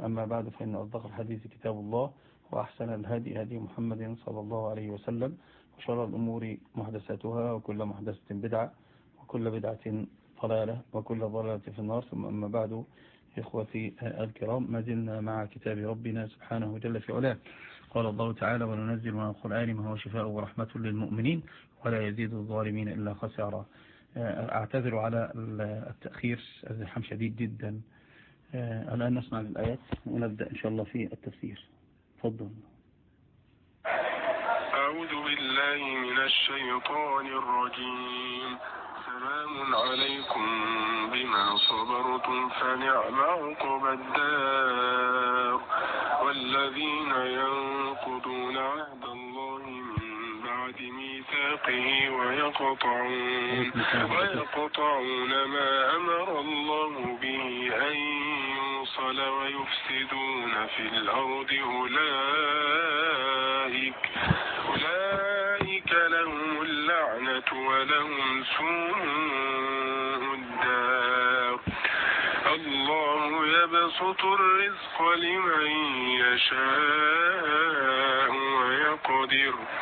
أما بعد فإن أصدق الحديث كتاب الله وأحسن الهدي هدي محمد صلى الله عليه وسلم وشر الأمور محدثاتها وكل محدثة بدعة وكل بدعة ضلالة وكل ضلالة في النار. ثم أما بعد إخوتي الكرام ما زلنا مع كتاب ربنا سبحانه جل في علاه. قال الله تعالى وننزل من القرآن ما هو شفاء ورحمة للمؤمنين ولا يزيد الظالمين إلا خسارا أعتذر على التأخير الزحام شديد جدا. الآن نسمع الآيات ونبدأ إن شاء الله في التفسير. تفضل. أعوذ بالله من الشيطان الرجيم. سلام عليكم بما صبرتم فنعم عقب الدار. والذين ينقضون عهد الله من بعد ميثاقه ويقطعون ويقطعون ما أمر الله به أن يوصل ويفسدون في الأرض أولئك. أولئك لهم اللعنة ولهم سوء الدار. الله يبسط الرزق لمن يشاء ويقدر.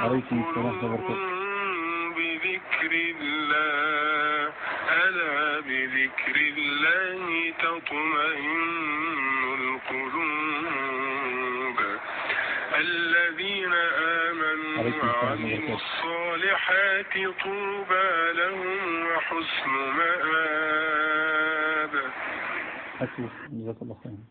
عليكم السلام بذكر الله ألا بذكر الله تطمئن القلوب؟ الذين آمنوا وعملوا الصالحات طوبى لهم وحسن مآب. جزاك الله خيرا.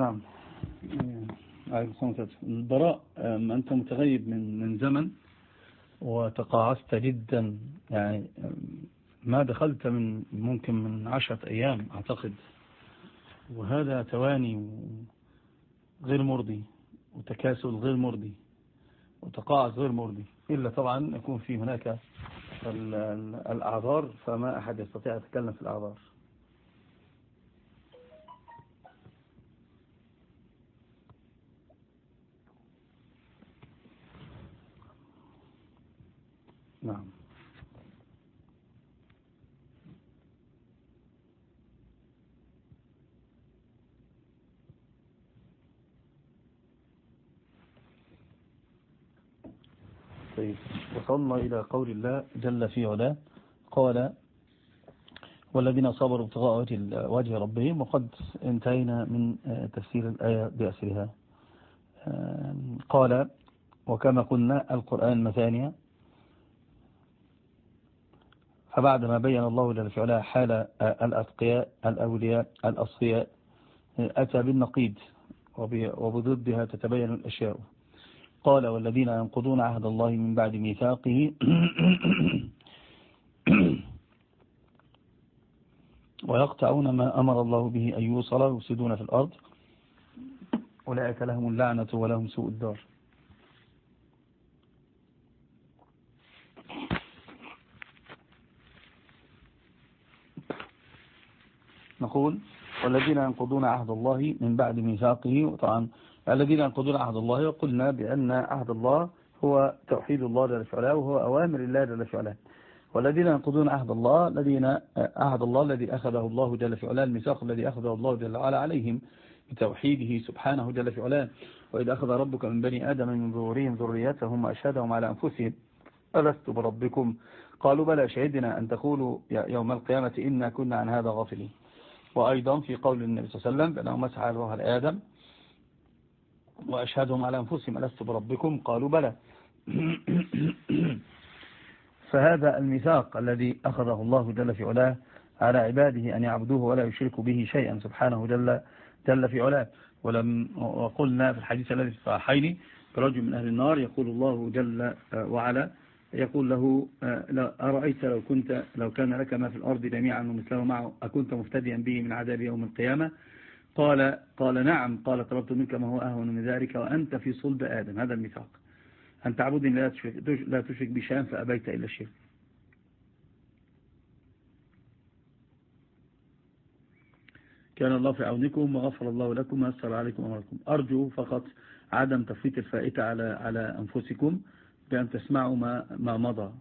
نعم. عليكم البراء أنت متغيب من من زمن وتقاعست جدا. يعني ما دخلت من ممكن من عشرة أيام أعتقد. وهذا تواني غير مرضي وتكاسل غير مرضي وتقاعس غير مرضي. إلا طبعا يكون في هناك الأعذار فما أحد يستطيع يتكلم في الأعذار. نعم. طيب وصلنا إلى قول الله جل في علاه قال والذين صبروا ابتغاء وجه ربهم وقد انتهينا من تفسير الآية بأسرها. قال وكما قلنا القرآن مثانية فبعد ما بين الله جل في علاه حال الأتقياء الأولياء الأصفياء أتى بالنقيض وبضدها تتبين الأشياء. قال والذين ينقضون عهد الله من بعد ميثاقه ويقطعون ما أمر الله به أن يوصل يفسدون في الأرض. أولئك لهم اللعنة ولهم سوء الدار. نقول والذين ينقضون عهد الله من بعد ميثاقه وطبعا الذين ينقضون عهد الله وقلنا بأن عهد الله هو توحيد الله جل وعلا وهو أوامر الله جل وعلا. والذين ينقضون عهد الله الذين عهد الله الذي أخذه الله جل وعلا الميثاق الذي أخذه الله جل وعلا عليهم بتوحيده سبحانه جل وعلا. وإذا أخذ ربك من بني آدم من ظهورهم ذريتهم وأشهدهم على أنفسهم. ألست بربكم؟ قالوا بلى شهدنا أن تقولوا يوم القيامة إنا كنا عن هذا غافلين. وأيضا في قول النبي صلى الله عليه وسلم بأنه مسح على ظهر آدم وأشهدهم على أنفسهم ألست بربكم؟ قالوا بلى. فهذا الميثاق الذي أخذه الله جل في علاه على عباده أن يعبدوه ولا يشركوا به شيئا سبحانه جل, جل في علاه. ولم وقلنا في الحديث الذي في الصحيحين برجل من أهل النار يقول الله جل وعلا يقول له أرأيت لو كنت لو كان لك ما في الأرض جميعا ومثله معه أكنت مفتديا به من عذاب يوم القيامة؟ قال قال نعم قال طلبت منك ما هو أهون من ذلك وأنت في صلب آدم. هذا الميثاق. أن تعبدني لا تشرك, لا تشرك بشيئا فأبيت إلا الشرك. كان الله في عونكم وغفر الله لكم ويسر عليكم أمركم أرجو فقط عدم تفويت الفائتة على على أنفسكم. بأن تسمعوا ما ما مضى.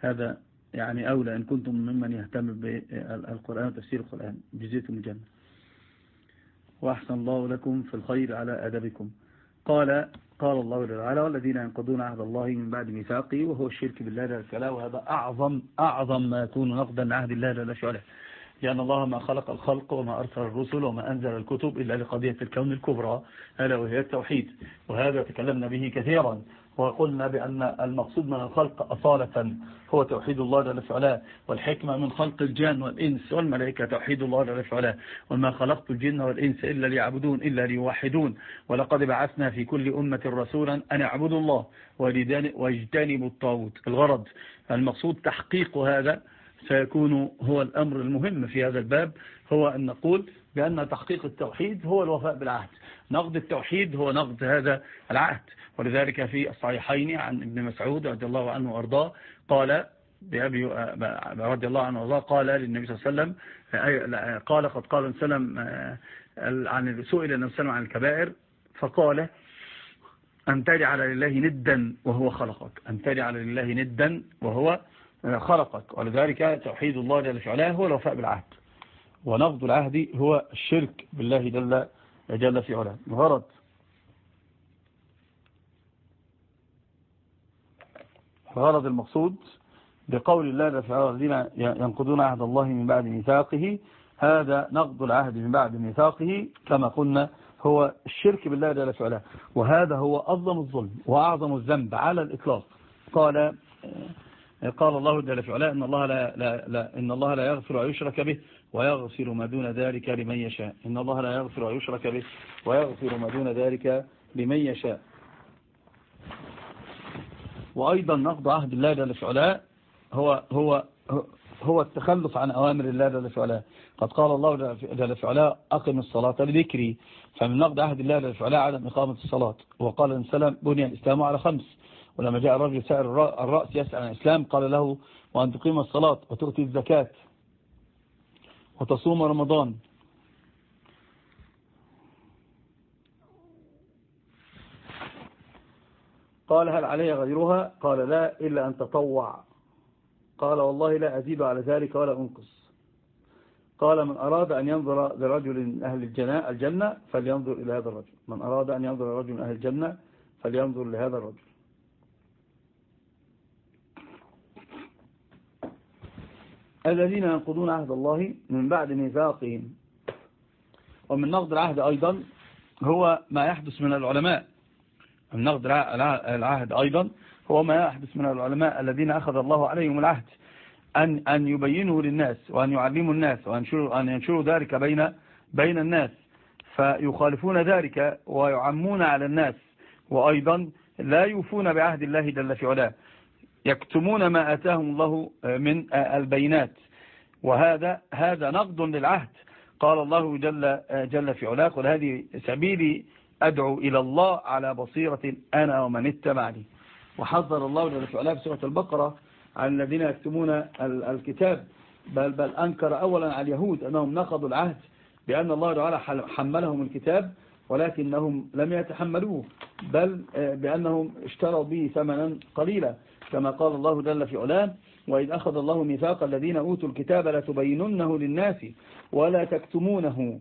هذا يعني أولى إن كنتم ممن يهتم بالقرآن وتفسير القرآن. جزيتم الجنة وأحسن الله لكم في الخير على أدبكم. قال قال الله تعالى والذين ينقضون عهد الله من بعد ميثاقه وهو الشرك بالله جل وعلا وهذا أعظم أعظم ما يكون نقدا عهد الله جل وعلا لأن الله ما خلق الخلق وما أرسل الرسل وما أنزل الكتب إلا لقضية الكون الكبرى. ألا وهي التوحيد. وهذا تكلمنا به كثيرا. وقلنا بأن المقصود من الخلق أصالة هو توحيد الله جل وعلا والحكمة من خلق الجن والإنس والملائكة توحيد الله جل وعلا وما خلقت الجن والإنس إلا ليعبدون إلا ليوحدون. ولقد بعثنا في كل أمة رسولا أن يعبدوا الله واجتنبوا الطاغوت. الغرض المقصود تحقيق هذا سيكون هو الأمر المهم في هذا الباب هو أن نقول بأن تحقيق التوحيد هو الوفاء بالعهد. نقد التوحيد هو نقد هذا العهد. ولذلك في الصحيحين عن ابن مسعود رضي الله عنه وأرضاه قال بأبي رضي الله عنه وأرضاه قال للنبي صلى الله عليه وسلم قال قد قال وسلم عن سئل النبي صلى الله عليه وسلم عن الكبائر فقال أن تجعل لله ندا وهو خلقك أن تجعل لله ندا وهو خلقك. ولذلك توحيد الله جل وعلا هو الوفاء بالعهد ونقض العهد هو الشرك بالله جل جل في علاه. غرض غرض المقصود بقول الله تعالى الذين ينقضون عهد الله من بعد ميثاقه هذا نقض العهد من بعد ميثاقه كما قلنا هو الشرك بالله جل وعلا. وهذا هو أظلم الظلم وأعظم الذنب على الإطلاق. قال قال الله جل وعلا إن الله لا, لا, لا, إن الله لا يغفر ويشرك به ويغفر ما دون ذلك لمن يشاء. إن الله لا يغفر ويشرك به ويغفر ما دون ذلك لمن يشاء. وأيضا نقض عهد الله جل وعلا هو هو هو التخلف عن أوامر الله جل وعلا قد قال الله جل وعلا أقم الصلاة لذكري. فمن نقض عهد الله جل وعلا عدم إقامة الصلاة. وقال السلام بني الإسلام على خمس. ولما جاء الرجل سائر الرأس يسأل عن الإسلام قال له وأن تقيم الصلاة وتؤتي الزكاة وتصوم رمضان. قال هل علي غيرها؟ قال لا إلا أن تطوع. قال والله لا أزيد على ذلك ولا أنقص. قال من أراد أن ينظر لرجل من أهل الجنة, الجنة فلينظر إلى هذا الرجل. من أراد أن ينظر لرجل من أهل الجنة فلينظر لهذا الرجل. الذين ينقضون عهد الله من بعد ميثاقهم. ومن نقض العهد أيضا هو ما يحدث من العلماء. نقض العهد أيضا هو ما يحدث من العلماء الذين أخذ الله عليهم العهد. أن, أن يبينوا للناس وأن يعلموا الناس وأن ينشروا, ذلك بين, بين الناس. فيخالفون ذلك ويعمون على الناس وأيضا لا يوفون بعهد الله جل في علاه. يكتمون ما أتاهم الله من البينات. وهذا هذا نقض للعهد. قال الله جل, جل في علاه قل هذه سبيلي أدعو إلى الله على بصيرة أنا ومن اتبعني. وحذر الله جل في علاه في سورة البقرة عن الذين يكتمون الكتاب. بل, بل أنكر أولا على اليهود أنهم نقضوا العهد بأن الله تعالى حملهم الكتاب ولكنهم لم يتحملوه بل بأنهم اشتروا به ثمنا قليلا كما قال الله جل في علاه وإذ أخذ الله ميثاق الذين أوتوا الكتاب لتبيننه للناس ولا تكتمونه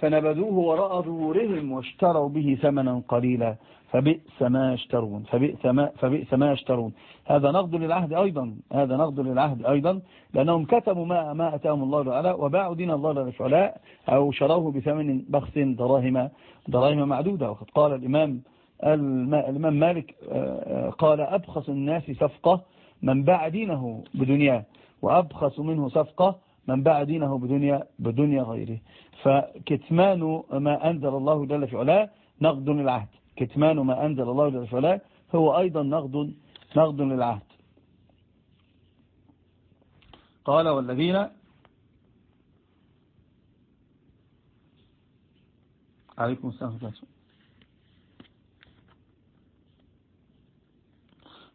فنبذوه وراء ظهورهم واشتروا به ثمنا قليلا. فبئس ما يشترون. فبئس ما, فبئس ما يشترون. هذا نقض للعهد أيضا. هذا نقض للعهد أيضا. لأنهم كتموا ما, ما أتاهم الله تعالى وباعوا دين الله للفعلاء أو شروه بثمن بخس دراهم دراهم معدودة. وقد قال الإمام الإمام مالك آه، آه، قال أبخص الناس صفقة من باع دينه بدنياه وأبخص منه صفقة من باع دينه بدنيا, بدنيا غيره. فكتمان ما أنزل الله جل في علاه نقد للعهد. كتمان ما أنزل الله جل في علاه هو أيضا نقد, نقد للعهد. قال والذين عليكم السلام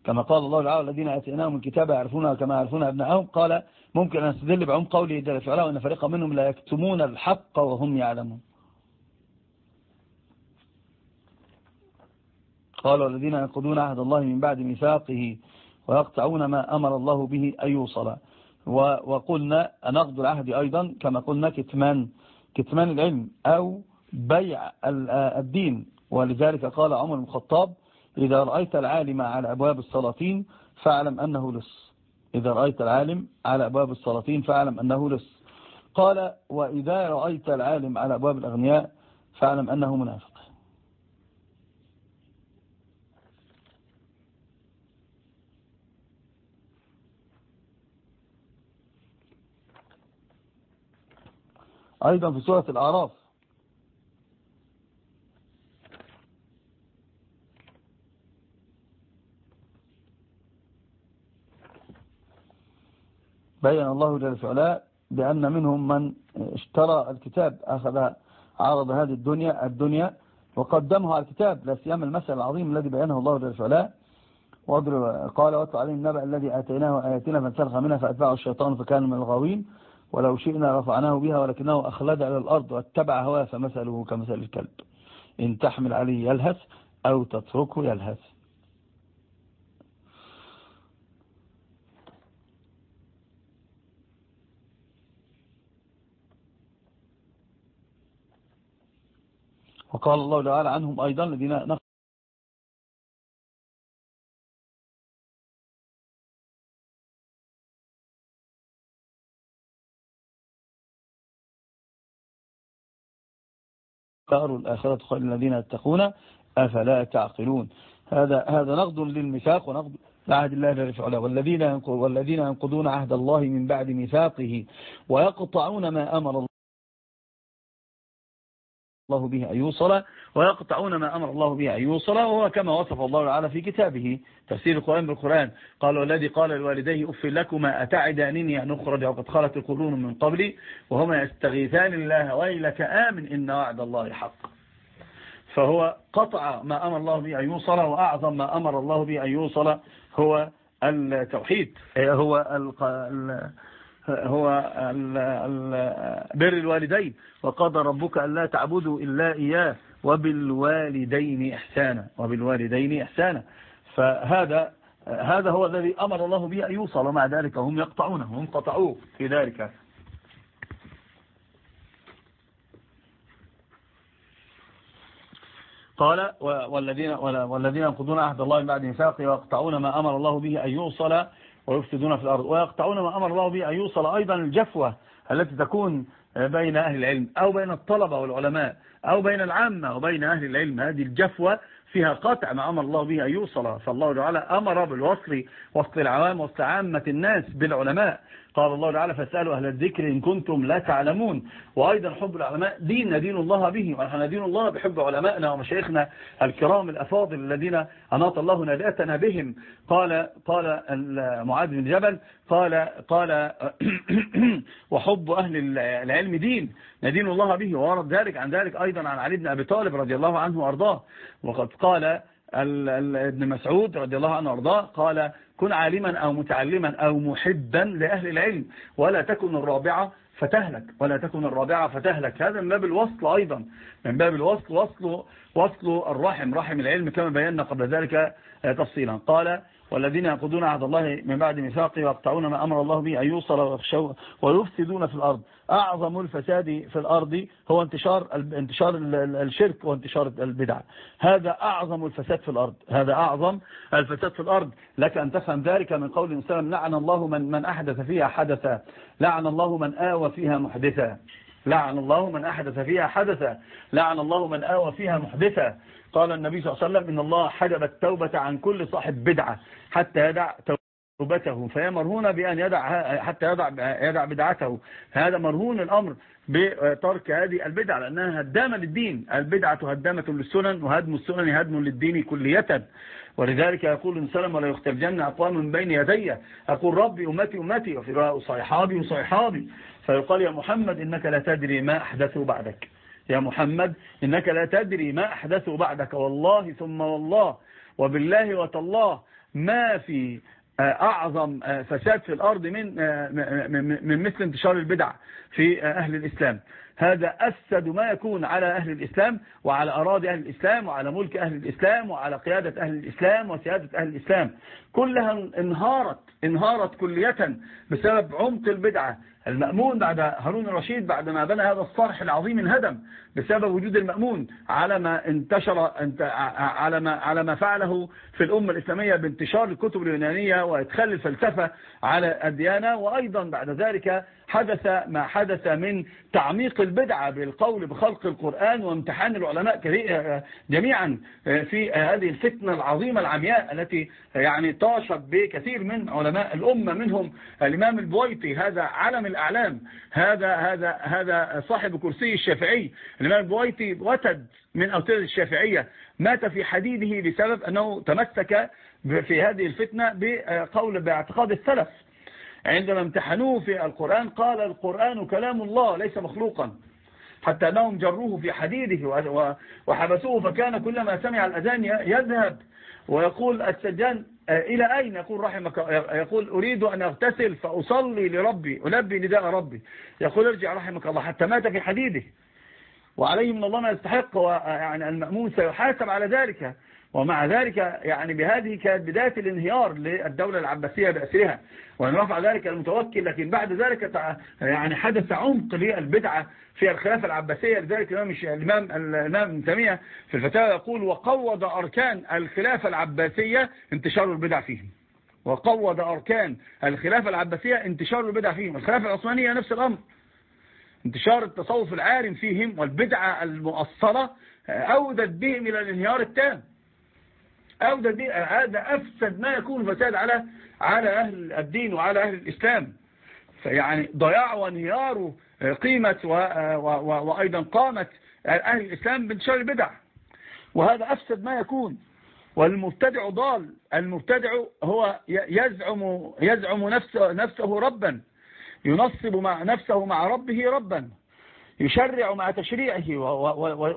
كما قال الله تعالى الذين أتيناهم الكتاب يعرفونها كما يعرفون أبنائهم قال ممكن أن نستدل بعم قوله جل في علاه وأن فريقا منهم لا يكتمون الحق وهم يعلمون. قال والذين ينقضون عهد الله من بعد ميثاقه ويقطعون ما أمر الله به أن يوصل. وقلنا نقض العهد أيضا كما قلنا كتمان كتمان العلم أو بيع الدين. ولذلك قال عمر بن الخطاب إذا رأيت العالم على أبواب السلاطين فاعلم أنه لص. إذا رأيت العالم على أبواب السلاطين فاعلم أنه لص. قال وإذا رأيت العالم على أبواب الأغنياء فاعلم أنه منافق. أيضا في سورة الأعراف بين الله جل وعلا بأن منهم من اشترى الكتاب أخذ عرض هذه الدنيا الدنيا وقدمها على الكتاب لا سيما المثل العظيم الذي بينه الله جل وعلا. قال واتل عليه النبأ الذي آتيناه آياتنا فانسلخ منها فأتبعه الشيطان فكان من الغاوين. ولو شئنا رفعناه بها ولكنه أخلد على الأرض واتبع هواه فمثله كمثل الكلب. إن تحمل عليه يلهث أو تتركه يلهث. وقال الله تعالى عنهم أيضا الذين دار الآخرة خير الذين يتقون أفلا تعقلون؟ هذا هذا نقض للميثاق ونقض لعهد الله جل وعلا. والذين والذين ينقضون عهد الله من بعد ميثاقه ويقطعون ما أمر الله الله به أن يوصل ويقطعون ما أمر الله به أن يوصل وهو كما وصف الله تعالى في كتابه. تفسير القرآن بالقرآن. قال والذي قال لوالديه أف لكما أتعدانني أن أخرج وقد خلت القرون من قبلي وهما يستغيثان الله ويلك آمن إن وعد الله حق. فهو قطع ما أمر الله به أن يوصل وأعظم ما أمر الله به أن يوصل هو التوحيد. هو هو بر الوالدين وقضى ربك ألا تعبدوا إلا إياه وبالوالدين إحسانا وبالوالدين إحسانا. فهذا هذا هو الذي أمر الله به أن يوصل مع ذلك هم يقطعونه هم قطعوه في ذلك. قال والذين والذين ينقضون عهد الله بعد ميثاقه ويقطعون ما أمر الله به أن يوصل ويفسدون في الأرض. ويقطعون ما أمر الله به أن يوصل أيضا الجفوة التي تكون بين أهل العلم أو بين الطلبة والعلماء أو بين العامة وبين أهل العلم. هذه الجفوة فيها قطع ما أمر الله به أن يوصل. فالله تعالى أمر بالوصل وصل العوام وصل عامة الناس بالعلماء. قال الله تعالى فاسألوا أهل الذكر إن كنتم لا تعلمون. وأيضا حب العلماء دين ندين الله به ونحن ندين الله بحب علمائنا ومشايخنا الكرام الأفاضل الذين أناط الله ناداتنا بهم. قال قال معاذ بن جبل قال قال وحب أهل العلم دين ندين الله به وورد ذلك عن ذلك أيضا عن علي بن أبي طالب رضي الله عنه وأرضاه. وقد قال ابن مسعود رضي الله عنه وارضاه قال كن عالما أو متعلما أو محبا لأهل العلم. ولا تكن الرابعة فتهلك. ولا تكن الرابعة فتهلك. هذا من باب الوصل أيضا. من باب الوصل وصل, وصل الرحم رحم العلم كما بينا قبل ذلك تفصيلا. قال والذين يقودون عهد الله من بعد ميثاقه ويقطعون ما أمر الله به أن يوصل ويفسدون في الأرض. أعظم الفساد في الأرض هو انتشار انتشار الشرك وانتشار البدع. هذا أعظم الفساد في الأرض. هذا أعظم الفساد في الأرض. لك أن تفهم ذلك من قول الإنسان لعن الله من من أحدث فيها حدثا. لعن الله من آوى فيها محدثا. لعن الله من أحدث فيها حدثا. لعن الله من آوى فيها محدثا. قال النبي صلى الله عليه وسلم إن الله حجب التوبة عن كل صاحب بدعة. حتى يدع توبته فهي مرهونة بأن يدع حتى يدع, يدع بدعته. هذا مرهون الأمر بترك هذه البدعة لأنها هدامة للدين البدعة هدامة للسنن وهدم السنن هدم للدين كلية. ولذلك يقول السلام ولا يختلجن أقوام من بين يدي. أقول ربي أمتي أمتي وفي صيحابي وصيحابي فيقال يا محمد إنك لا تدري ما أحدثه بعدك. يا محمد إنك لا تدري ما أحدثه بعدك. والله ثم والله. وبالله وتالله ما في أعظم فساد في الأرض من من مثل انتشار البدع في أهل الإسلام. هذا أفسد ما يكون على أهل الإسلام وعلى أراضي أهل الإسلام وعلى ملك أهل الإسلام وعلى قيادة أهل الإسلام وسيادة أهل الإسلام. كلها انهارت انهارت كلية بسبب عمق البدعة. المأمون بعد هارون الرشيد بعد ما بنى هذا الصرح العظيم انهدم بسبب وجود المأمون على ما انتشر على ما على ما فعله في الأمة الإسلامية بانتشار الكتب اليونانية وإدخال الفلسفة على الديانة وأيضا بعد ذلك حدث ما حدث من تعميق البدعة بالقول بخلق القرآن وامتحان العلماء جميعا في هذه الفتنة العظيمة العمياء التي يعني طاشت بكثير من علماء الأمة منهم. الإمام البويطي هذا علم الأعلام هذا هذا هذا صاحب كرسي الشافعي. الإمام البويطي وتد من أوتاد الشافعية مات في حديده بسبب أنه تمسك في هذه الفتنة بقول باعتقاد السلف. عندما امتحنوه في القرآن قال القرآن كلام الله ليس مخلوقا. حتى أنهم جروه في حديده وحبسوه فكان كلما سمع الأذان يذهب. ويقول السجان إلى أين؟ يقول رحمك يقول أريد أن أغتسل فأصلي لربي ألبي نداء ربي. يقول ارجع رحمك الله حتى مات في حديده. وعليه من الله ما يستحق يعني المأمون سيحاسب على ذلك. ومع ذلك يعني بهذه كانت بداية الانهيار للدولة العباسية بأسرها وأن رفع ذلك المتوكل لكن بعد ذلك يعني حدث عمق للبدعة في الخلافة العباسية لذلك الإمام الإمام تيمية في الفتاوى يقول وقوض أركان الخلافة العباسية انتشار البدع فيهم. وقوض أركان الخلافة العباسية انتشار البدع فيهم. الخلافة العثمانية نفس الأمر. انتشار التصوف العارم فيهم والبدعة المؤصلة أودت بهم إلى الانهيار التام. أودت بهم هذا أفسد ما يكون فساد على على أهل الدين وعلى أهل الإسلام. فيعني ضياع وانهيار قيمة وأيضا قامت أهل الإسلام بانتشار البدع وهذا أفسد ما يكون. والمبتدع ضال. المبتدع هو يزعم يزعم نفسه, نفسه ربا. ينصب مع نفسه مع ربه ربا. يشرع مع تشريعه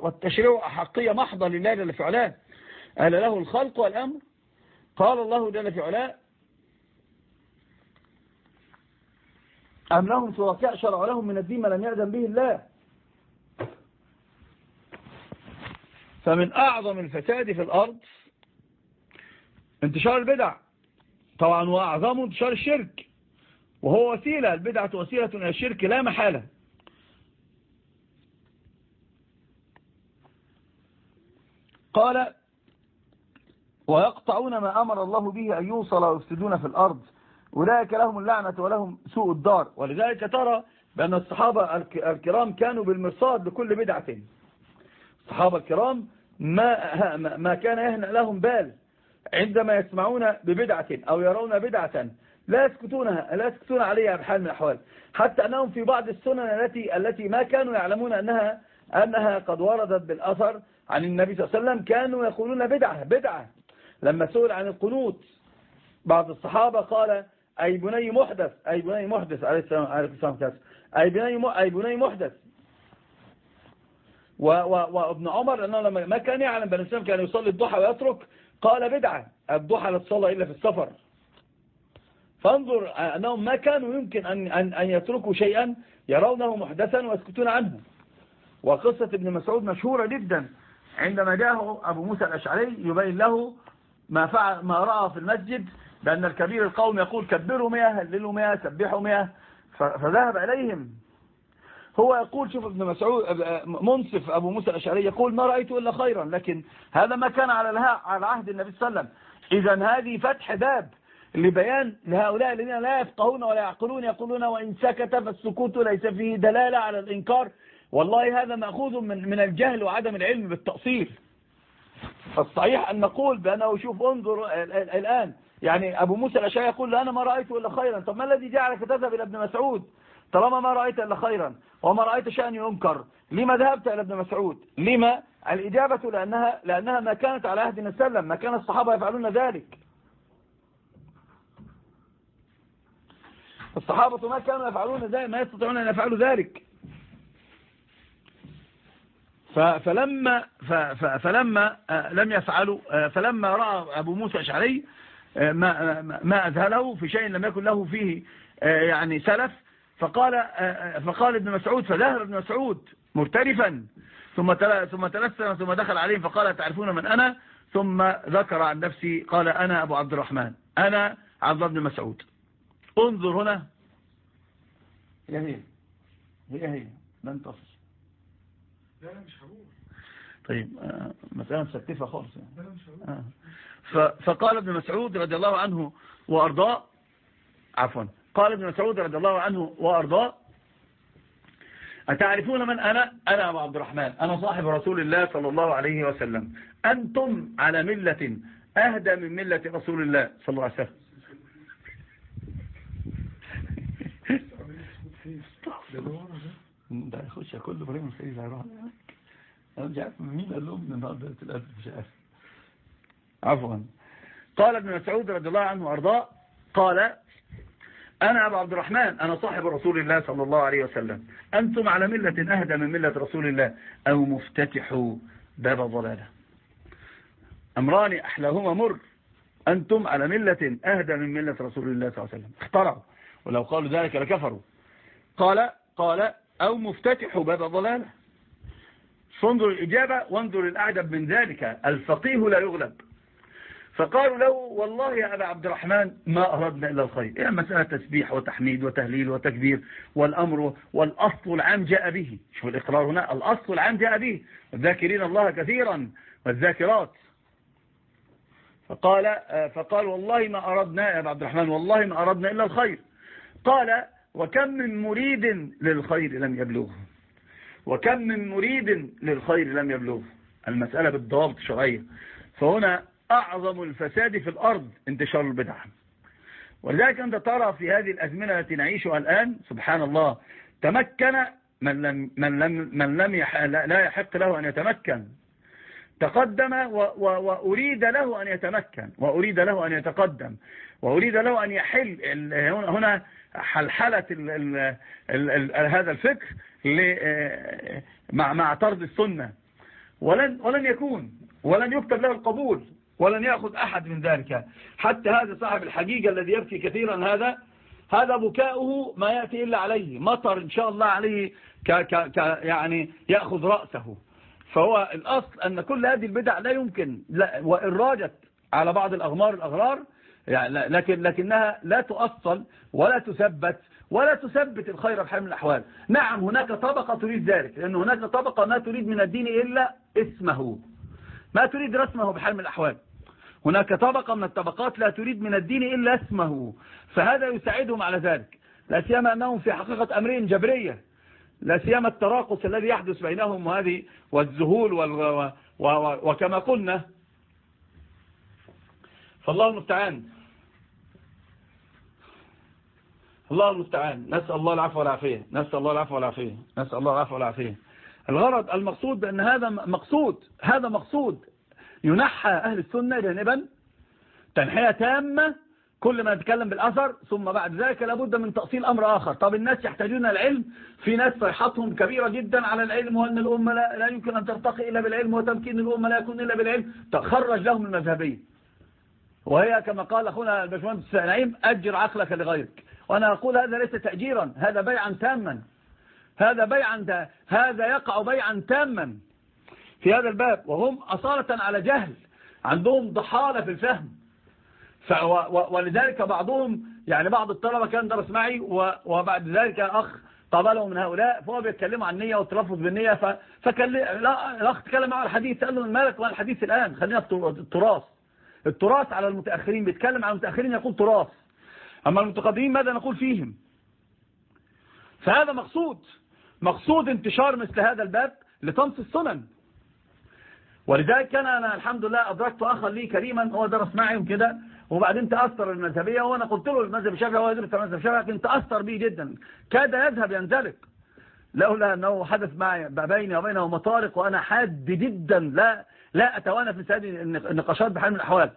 والتشريع أحقية محضة لله جل قال له الخلق والأمر؟ قال الله جل في علاه أم لهم شركاء شرع لهم من الدين ما لم يأذن به الله؟ فمن أعظم الفساد في الأرض انتشار البدع. طبعا وأعظمه انتشار الشرك. وهو وسيلة البدعة وسيلة إلى الشرك لا محالة. قال ويقطعون ما أمر الله به أن يوصل ويفسدون في الأرض. أولئك لهم اللعنة ولهم سوء الدار. ولذلك ترى بأن الصحابة الكرام كانوا بالمرصاد لكل بدعة. الصحابة الكرام ما, ما كان يهنأ لهم بال عندما يسمعون ببدعة أو يرون بدعة لا يسكتونها لا يسكتون عليها بحال من الأحوال. حتى أنهم في بعض السنن التي التي ما كانوا يعلمون أنها أنها قد وردت بالأثر عن النبي صلى الله عليه وسلم كانوا يقولون بدعة بدعة. لما سئل عن القنوت بعض الصحابة قال أي بني محدث أي بني محدث. عليه السلام عليه السلام أي بني أي بني محدث. وابن عمر لأنه لما ما كان يعلم بن السلام كان يصلي الضحى ويترك قال بدعة الضحى لا تصلى إلا في السفر. فانظر أنهم ما كانوا يمكن أن, أن, أن يتركوا شيئا يرونه محدثا ويسكتون عنه. وقصة ابن مسعود مشهورة جدا. عندما جاءه أبو موسى الأشعري يبين له ما, فعل ما رأى في المسجد بأن الكبير القوم يقول كبروا مياه هللوا مياه سبحوا مياه فذهب إليهم. هو يقول شوف ابن مسعود منصف أبو موسى الأشعري يقول ما رأيت إلا خيرا. لكن هذا ما كان على على عهد النبي صلى الله عليه وسلم. إذا هذه فتح باب لبيان لهؤلاء الذين لا يفقهون ولا يعقلون. يقولون وإن سكت فالسكوت ليس فيه دلالة على الإنكار. والله هذا مأخوذ من من الجهل وعدم العلم بالتأصيل. فالصحيح أن نقول بأنه شوف انظر الآن. يعني أبو موسى الأشعري يقول أنا ما رأيت إلا خيرا. طب ما الذي جعلك تذهب إلى ابن مسعود؟ طالما ما رأيت إلا خيرا. وما رأيت شأن ينكر. لما ذهبت إلى ابن مسعود؟ لما؟ الإجابة لأنها, لأنها ما كانت على عهد السلام ما كان الصحابة يفعلون ذلك. الصحابة ما كانوا يفعلون ذلك ما يستطيعون أن يفعلوا ذلك. فلما فلما آه، لم يفعلوا آه، فلما رأى أبو موسى الأشعري آه، ما ما أذهله في شيء لم يكن له فيه يعني سلف فقال فقال ابن مسعود فذهب ابن مسعود مرترفا ثم ثم تلسم ثم دخل عليهم فقال تعرفون من أنا؟ ثم ذكر عن نفسي قال أنا أبو عبد الرحمن أنا عبد بن مسعود. انظر هنا. هي هي هي هي لن تصل. لا لا مش طيب آه مسألة مستفة خالص يعني. لا مش آه. فقال ابن مسعود رضي الله عنه وأرضاه عفوا قال ابن مسعود رضي الله عنه وأرضاه أتعرفون من أنا؟ أنا أبو عبد الرحمن أنا صاحب رسول الله صلى الله عليه وسلم. أنتم على ملة أهدى من ملة رسول الله صلى الله عليه وسلم. ده يخش كله إبراهيم الخليل هيروح أنا مش عارف مين؟ قال لهم النهارده الادب مش عارف. عفوا. قال ابن مسعود رضي الله عنه وأرضاه قال أنا أبو عبد الرحمن أنا صاحب رسول الله صلى الله عليه وسلم. أنتم على ملة أهدى من ملة رسول الله. أو مفتتحوا باب ضلالة. أمران أحلاهما مر. أنتم على ملة أهدى من ملة رسول الله صلى الله عليه وسلم. اخترعوا. ولو قالوا ذلك لكفروا. قال قال أو مفتتح باب ضلالة فانظر الإجابة وانظر الأعجب من ذلك. الفقيه لا يغلب. فقالوا له والله يا أبا عبد الرحمن ما أردنا إلا الخير. يعني مسألة تسبيح وتحميد وتهليل وتكبير والأمر والأصل العام جاء به. شوف الإقرار هنا. الأصل العام جاء به. والذاكرين الله كثيرا والذاكرات. فقال فقال والله ما أردنا يا أبا عبد الرحمن والله ما أردنا إلا الخير. قال وكم من مريد للخير لم يبلغه؟ وكم من مريد للخير لم يبلغه؟ المسألة بالضوابط الشرعية فهنا أعظم الفساد في الأرض انتشار البدع. ولذلك أنت ترى في هذه الأزمنة التي نعيشها الآن سبحان الله تمكن من لم, من لم, من لم يح لا يحق له أن يتمكن. تقدم وأريد له أن يتمكن. وأريد له أن يتقدم. وأريد له أن يحل هنا حلحلة ال ال ال ال هذا الفكر مع مع طرد السنة. ولن ولن يكون ولن يكتب له القبول ولن يأخذ أحد من ذلك. حتى هذا صاحب الحقيقة الذي يبكي كثيرا هذا هذا بكاؤه ما يأتي إلا عليه. مطر إن شاء الله عليه ك ك ك يعني يأخذ رأسه. فهو الأصل أن كل هذه البدع لا يمكن لا وإن راجت على بعض الأغمار الأغرار يعني لكن لكنها لا تؤصل ولا تثبت ولا تثبت الخير بحال من الأحوال. نعم هناك طبقة تريد ذلك لأن هناك طبقة ما تريد من الدين إلا اسمه. ما تريد رسمه بحال من الأحوال. هناك طبقة من الطبقات لا تريد من الدين إلا اسمه. فهذا يساعدهم على ذلك. لا سيما أنهم في حقيقة أمرين جبرية. لا سيما التراقص الذي يحدث بينهم وهذه والذهول وكما قلنا. فالله المستعان. الله المستعان. نسأل الله العفو والعافية. نسأل الله العفو والعافية. نسأل الله العفو والعافية. الغرض المقصود بأن هذا مقصود. هذا مقصود. ينحى أهل السنة جانبا. تنحية تامة. كل ما نتكلم بالأثر. ثم بعد ذلك لابد من تأصيل أمر آخر. طب الناس يحتاجون العلم. في ناس صيحتهم كبيرة جدا على العلم وأن الأمة لا, لا يمكن أن ترتقي إلا بالعلم وتمكين الأمة لا يكون إلا بالعلم. تخرج لهم المذهبية. وهي كما قال أخونا الباشمهندس نعيم أجر عقلك لغيرك. وأنا أقول هذا ليس تأجيرا هذا بيعا تاما. هذا بيعا هذا يقع بيعا تاما. في هذا الباب وهم أصالة على جهل عندهم ضحالة في الفهم. ولذلك بعضهم يعني بعض الطلبة كان درس معي وبعد ذلك أخ قابله من هؤلاء فهو بيتكلموا عن النية والتلفظ بالنية فكان الأخ تكلم معه الحديث قال له مالك وعن الحديث الآن؟ خلينا التراث التراث على المتأخرين بيتكلم عن المتأخرين يقول تراث. أما المتقدمين ماذا نقول فيهم؟ فهذا مقصود مقصود انتشار مثل هذا الباب لطمس السنن. ولذلك كان أنا الحمد لله أدركت أخا لي كريما هو درس معي كده وبعدين تأثر المذهبية وأنا قلت له المذهب الشافعي هو يدرس المذهب الشافعي لكن تأثر به جدا. كاد يذهب ينزلق. لولا أنه حدث معي بيني وبينه مطارق وأنا حاد جدا لا لا أتوانى في هذه النقاشات بحال من الأحوال.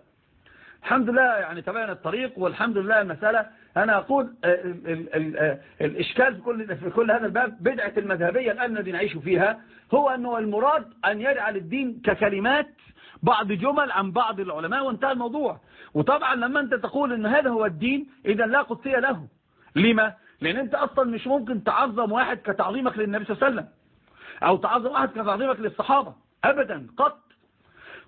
الحمد لله يعني تبين الطريق والحمد لله المسألة. أنا أقول ال ال الإشكال في كل, في كل هذا الباب بدعة المذهبية الآن الذي نعيش فيها هو أنه المراد أن يجعل الدين ككلمات بعض جمل عن بعض العلماء وانتهى الموضوع. وطبعا لما أنت تقول أن هذا هو الدين إذا لا قدسية له. لما؟ لأن أنت أصلا مش ممكن تعظم واحد كتعظيمك للنبي صلى الله عليه وسلم أو تعظم واحد كتعظيمك للصحابة أبدا قط.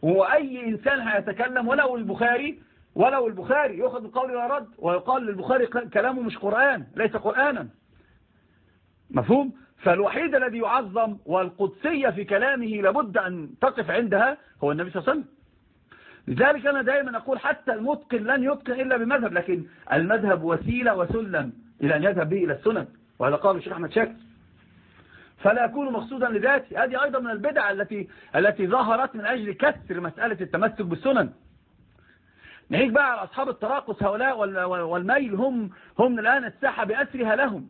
وأي إنسان هيتكلم ولو البخاري ولو البخاري يأخذ القول ويرد ويقال للبخاري كلامه مش قرآن ليس قرآنا. مفهوم؟ فالوحيد الذي يعظم والقدسية في كلامه لابد أن تقف عندها هو النبي صلى الله عليه وسلم. لذلك أنا دائما أقول حتى المتقن لن يتقن إلا بمذهب لكن المذهب وسيلة وسلم إلى أن يذهب به إلى السنن وهذا قال الشيخ أحمد شاكر. فلا يكون مقصودا لذاته هذه أيضا من البدع التي التي ظهرت من أجل كسر مسألة التمسك بالسنن. نهيك بقى على أصحاب التراقص. هؤلاء والميل هم هم الآن الساحة بأسرها لهم.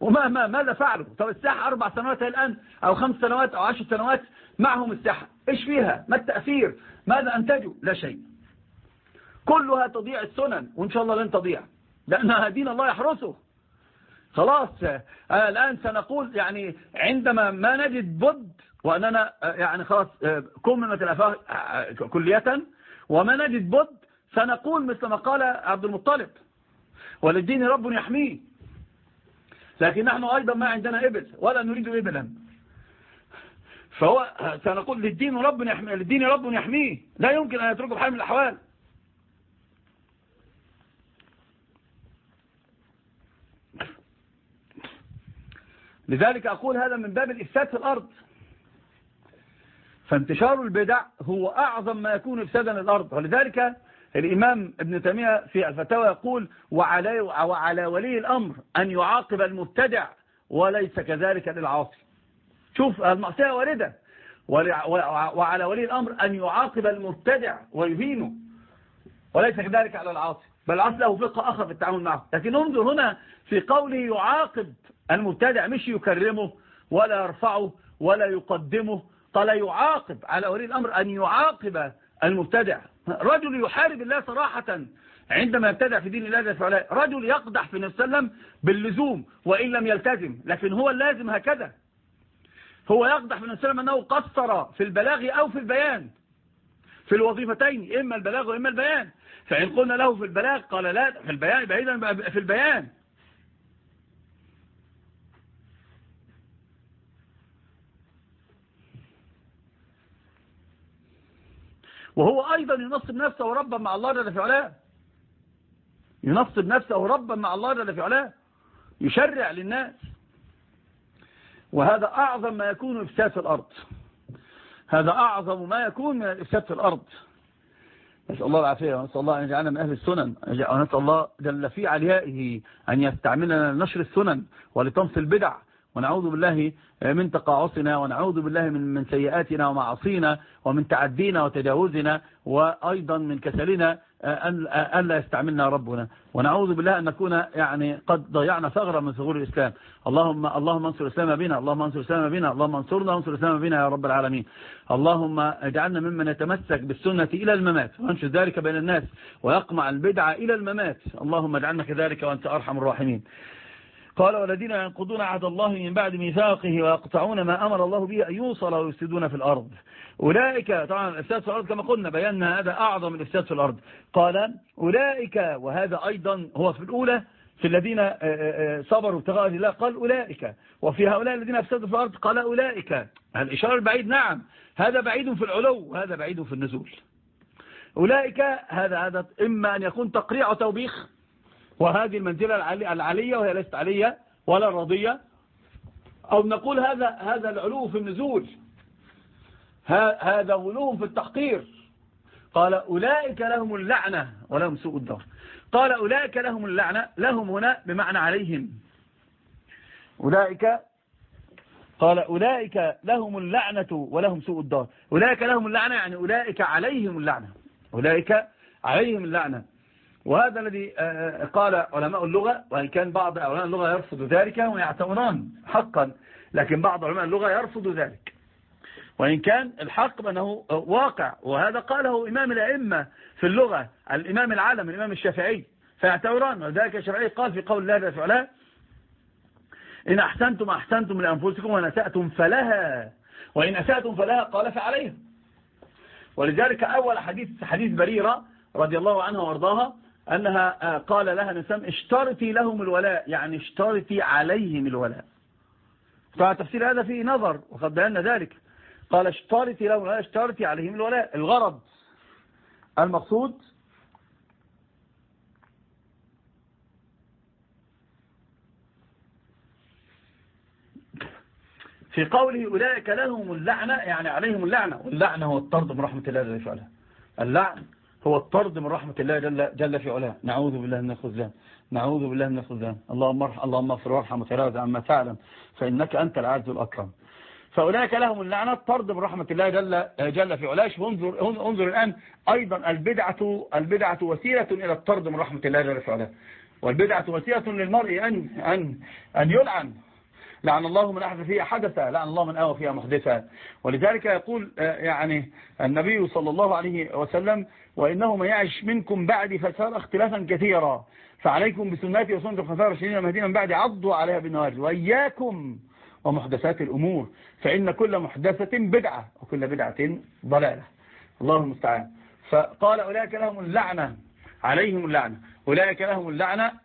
وما ما ماذا فعلوا؟ طب الساحة أربع سنوات الآن أو خمس سنوات أو عشر سنوات معهم الساحة. إيش فيها؟ ما التأثير؟ ماذا أنتجوا؟ لا شيء. كلها تضيع السنن وإن شاء الله لن تضيع. لأنها دين الله يحرسه. خلاص آه الآن سنقول يعني عندما ما نجد بد وأننا آه يعني خلاص آه كملت الأفاه كلية وما نجد بد سنقول مثل ما قال عبد المطلب وللدين رب يحميه. لكن نحن أيضا ما عندنا إبل ولا نريد إبلا. فهو سنقول للدين رب يحميه للدين رب يحميه. لا يمكن أن يتركه بحال من الأحوال. لذلك أقول هذا من باب الإفساد في الأرض. فانتشار البدع هو أعظم ما يكون إفسادا الأرض ولذلك الإمام ابن تيمية في الفتاوى يقول وعلى, وعلى ولي الأمر أن يعاقب المبتدع وليس كذلك للعاصي. شوف المعصية واردة. وعلى ولي الأمر أن يعاقب المبتدع ويهينه وليس كذلك على العاصي. بل العاصي له فقه آخر في التعامل معه. لكن انظر هنا في قوله يعاقب المبتدع مش يكرمه ولا يرفعه ولا يقدمه. قال يعاقب على ولي الأمر أن يعاقب المبتدع. رجل يحارب الله صراحة عندما يبتدع في دين الله جل رجل يقدح في النبي صلى الله عليه وسلم باللزوم وإن لم يلتزم. لكن هو اللازم هكذا. هو يقدح في النبي صلى الله عليه وسلم أنه قصر في البلاغ أو في البيان. في الوظيفتين إما البلاغ وإما البيان. فإن قلنا له في البلاغ قال لا في البيان بعيدا في البيان. وهو أيضا ينصب نفسه ربا مع الله جل في علاه. ينصب نفسه ربا مع الله جل في علاه. يشرع للناس. وهذا أعظم ما يكون إفساد في الأرض. هذا أعظم ما يكون من الإفساد في الأرض. نسأل الله العافية ونسأل الله أن يجعلنا من أهل السنن ونسأل الله جل في عليائه أن يستعملنا لنشر السنن ولتمس البدع. ونعوذ بالله من تقاعسنا ونعوذ بالله من من سيئاتنا ومعاصينا ومن تعدينا وتجاوزنا وأيضا من كسلنا. أن لا يستعملنا ربنا. ونعوذ بالله أن نكون يعني قد ضيعنا ثغرة من ثغور الإسلام. اللهم اللهم انصر الإسلام بنا. اللهم انصر الإسلام بنا. اللهم انصرنا وانصر الإسلام بنا يا رب العالمين. اللهم اجعلنا ممن يتمسك بالسنة إلى الممات وانشر ذلك بين الناس ويقمع البدعة إلى الممات. اللهم اجعلنا كذلك وأنت أرحم الراحمين. قال والذين ينقضون عهد الله من بعد ميثاقه ويقطعون ما أمر الله به أن يوصل ويفسدون في الأرض. أولئك طبعا الإفساد في الأرض كما قلنا بينا هذا أعظم الإفساد في الأرض. قال أولئك وهذا أيضا هو في الأولى في الذين صبروا ابتغاء الله قال أولئك. وفي هؤلاء الذين أفسدوا في الأرض قال أولئك. الإشارة البعيد نعم هذا بعيد في العلو وهذا بعيد في النزول. أولئك هذا هذا إما أن يكون تقريع وتوبيخ وهذه المنزلة العالية وهي ليست عالية ولا رضية أو نقول هذا هذا العلو في النزول. هذا غلو في التحقير. قال أولئك لهم اللعنة ولهم سوء الدار. قال أولئك لهم اللعنة لهم هنا بمعنى عليهم. أولئك قال أولئك لهم اللعنة ولهم سوء الدار. أولئك لهم اللعنة يعني أولئك عليهم اللعنة. أولئك عليهم اللعنة. وهذا الذي قال علماء اللغة وإن كان بعض علماء اللغة يرفض ذلك ويعتبران حقا لكن بعض علماء اللغة يرفض ذلك. وإن كان الحق بأنه واقع وهذا قاله إمام الأئمة في اللغة الإمام العالم الإمام الشافعي فيعتبران وذلك الشافعي قال في قول الله تعالى إن أحسنتم أحسنتم لأنفسكم وإن أسأتم فلها وإن أسأتم فلها قال فعليها. ولذلك أول حديث حديث بريرة رضي الله عنها وارضاها أنها قال لها نسام اشترطي لهم الولاء. يعني اشترطي عليهم الولاء. طبعا تفسير هذا فيه نظر وقد بينا ذلك. قال اشترطي لهم الولاء اشترطي عليهم الولاء. الغرض. المقصود في قوله أولئك لهم اللعنة يعني عليهم اللعنة. واللعنة هو الطرد من رحمة الله في علاه اللعن. هو الطرد من رحمة الله جل, جل في علاه. نعوذ بالله من الخذلان نعوذ بالله من الخذلان اللهم ارحم اللهم اغفر وارحم وتجاوز عما تعلم. فإنك أنت العز الأكرم. فأولئك لهم اللعنة. طرد من رحمة الله جل, جل في علاه. انظر, انظر الآن. أيضا البدعة, البدعة وسيلة إلى الطرد من رحمة الله جل في علاه. والبدعة وسيلة للمرء أن, أن, أن يلعن. لعن الله من أحدث فيها حدثا لعن الله من أوى فيها محدثا. ولذلك يقول يعني النبي صلى الله عليه وسلم وإنه من يعش منكم بعد فسار اختلافا كثيرا. فعليكم بسنتي وسنة الخلفاء الراشدين المهديين من بعد عضوا عليها بالنواجذ. وإياكم ومحدثات الأمور. فإن كل محدثة بدعة وكل بدعة ضلالة. الله المستعان. فقال أولئك لهم اللعنة. عليهم اللعنة. أولئك لهم اللعنة.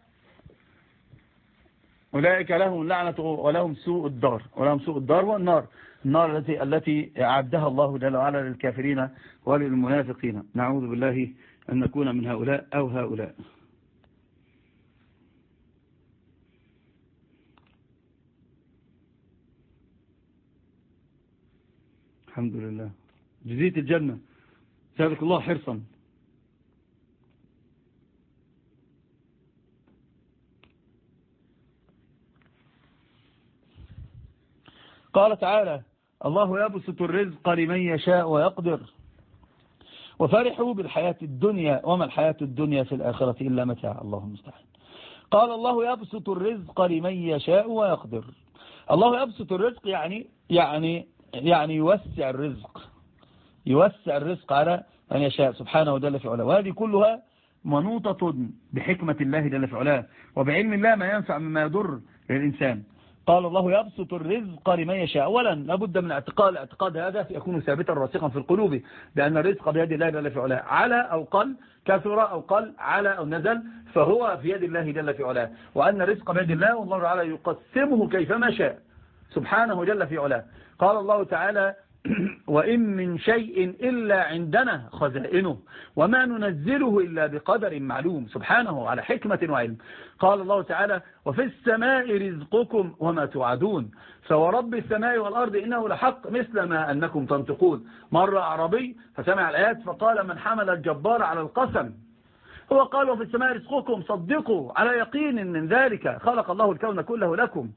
أولئك لهم اللعنة ولهم سوء الدار ولهم سوء الدار والنار النار التي التي أعدها الله جل وعلا للكافرين وللمنافقين. نعوذ بالله أن نكون من هؤلاء أو هؤلاء. الحمد لله. جزيت الجنة. سابق الله حرصا. قال تعالى الله يبسط الرزق لمن يشاء ويقدر. وفرحوا بالحياة الدنيا وما الحياة الدنيا في الآخرة إلا متاع الله المستعان. قال الله يبسط الرزق لمن يشاء ويقدر. الله يبسط الرزق يعني يعني يعني يوسع الرزق. يوسع الرزق على من يشاء سبحانه جل في علاه. وهذه كلها منوطة بحكمة الله جل في علاه. وبعلم الله ما ينفع مما يضر للإنسان. قال الله يبسط الرزق لمن يشاء. أولا لابد من اعتقاد الاعتقاد هذا يكون ثابتا راسخا في القلوب بأن الرزق بيد الله جل في علاه. على أو قل كثر أو قل على أو نزل فهو في يد الله جل في علاه. وأن الرزق بيد الله والله تعالى يقسمه كيفما شاء. سبحانه جل في علاه. قال الله تعالى وإن من شيء إلا عندنا خزائنه وما ننزله إلا بقدر معلوم سبحانه على حكمة وعلم. قال الله تعالى وفي السماء رزقكم وما توعدون. فورب السماء والأرض إنه لحق مثل ما أنكم تنطقون. مر أعربي فسمع الآيات فقال من حمل الجبار على القسم. هو قال وفي السماء رزقكم صدقوا على يقين من ذلك خلق الله الكون كله لكم.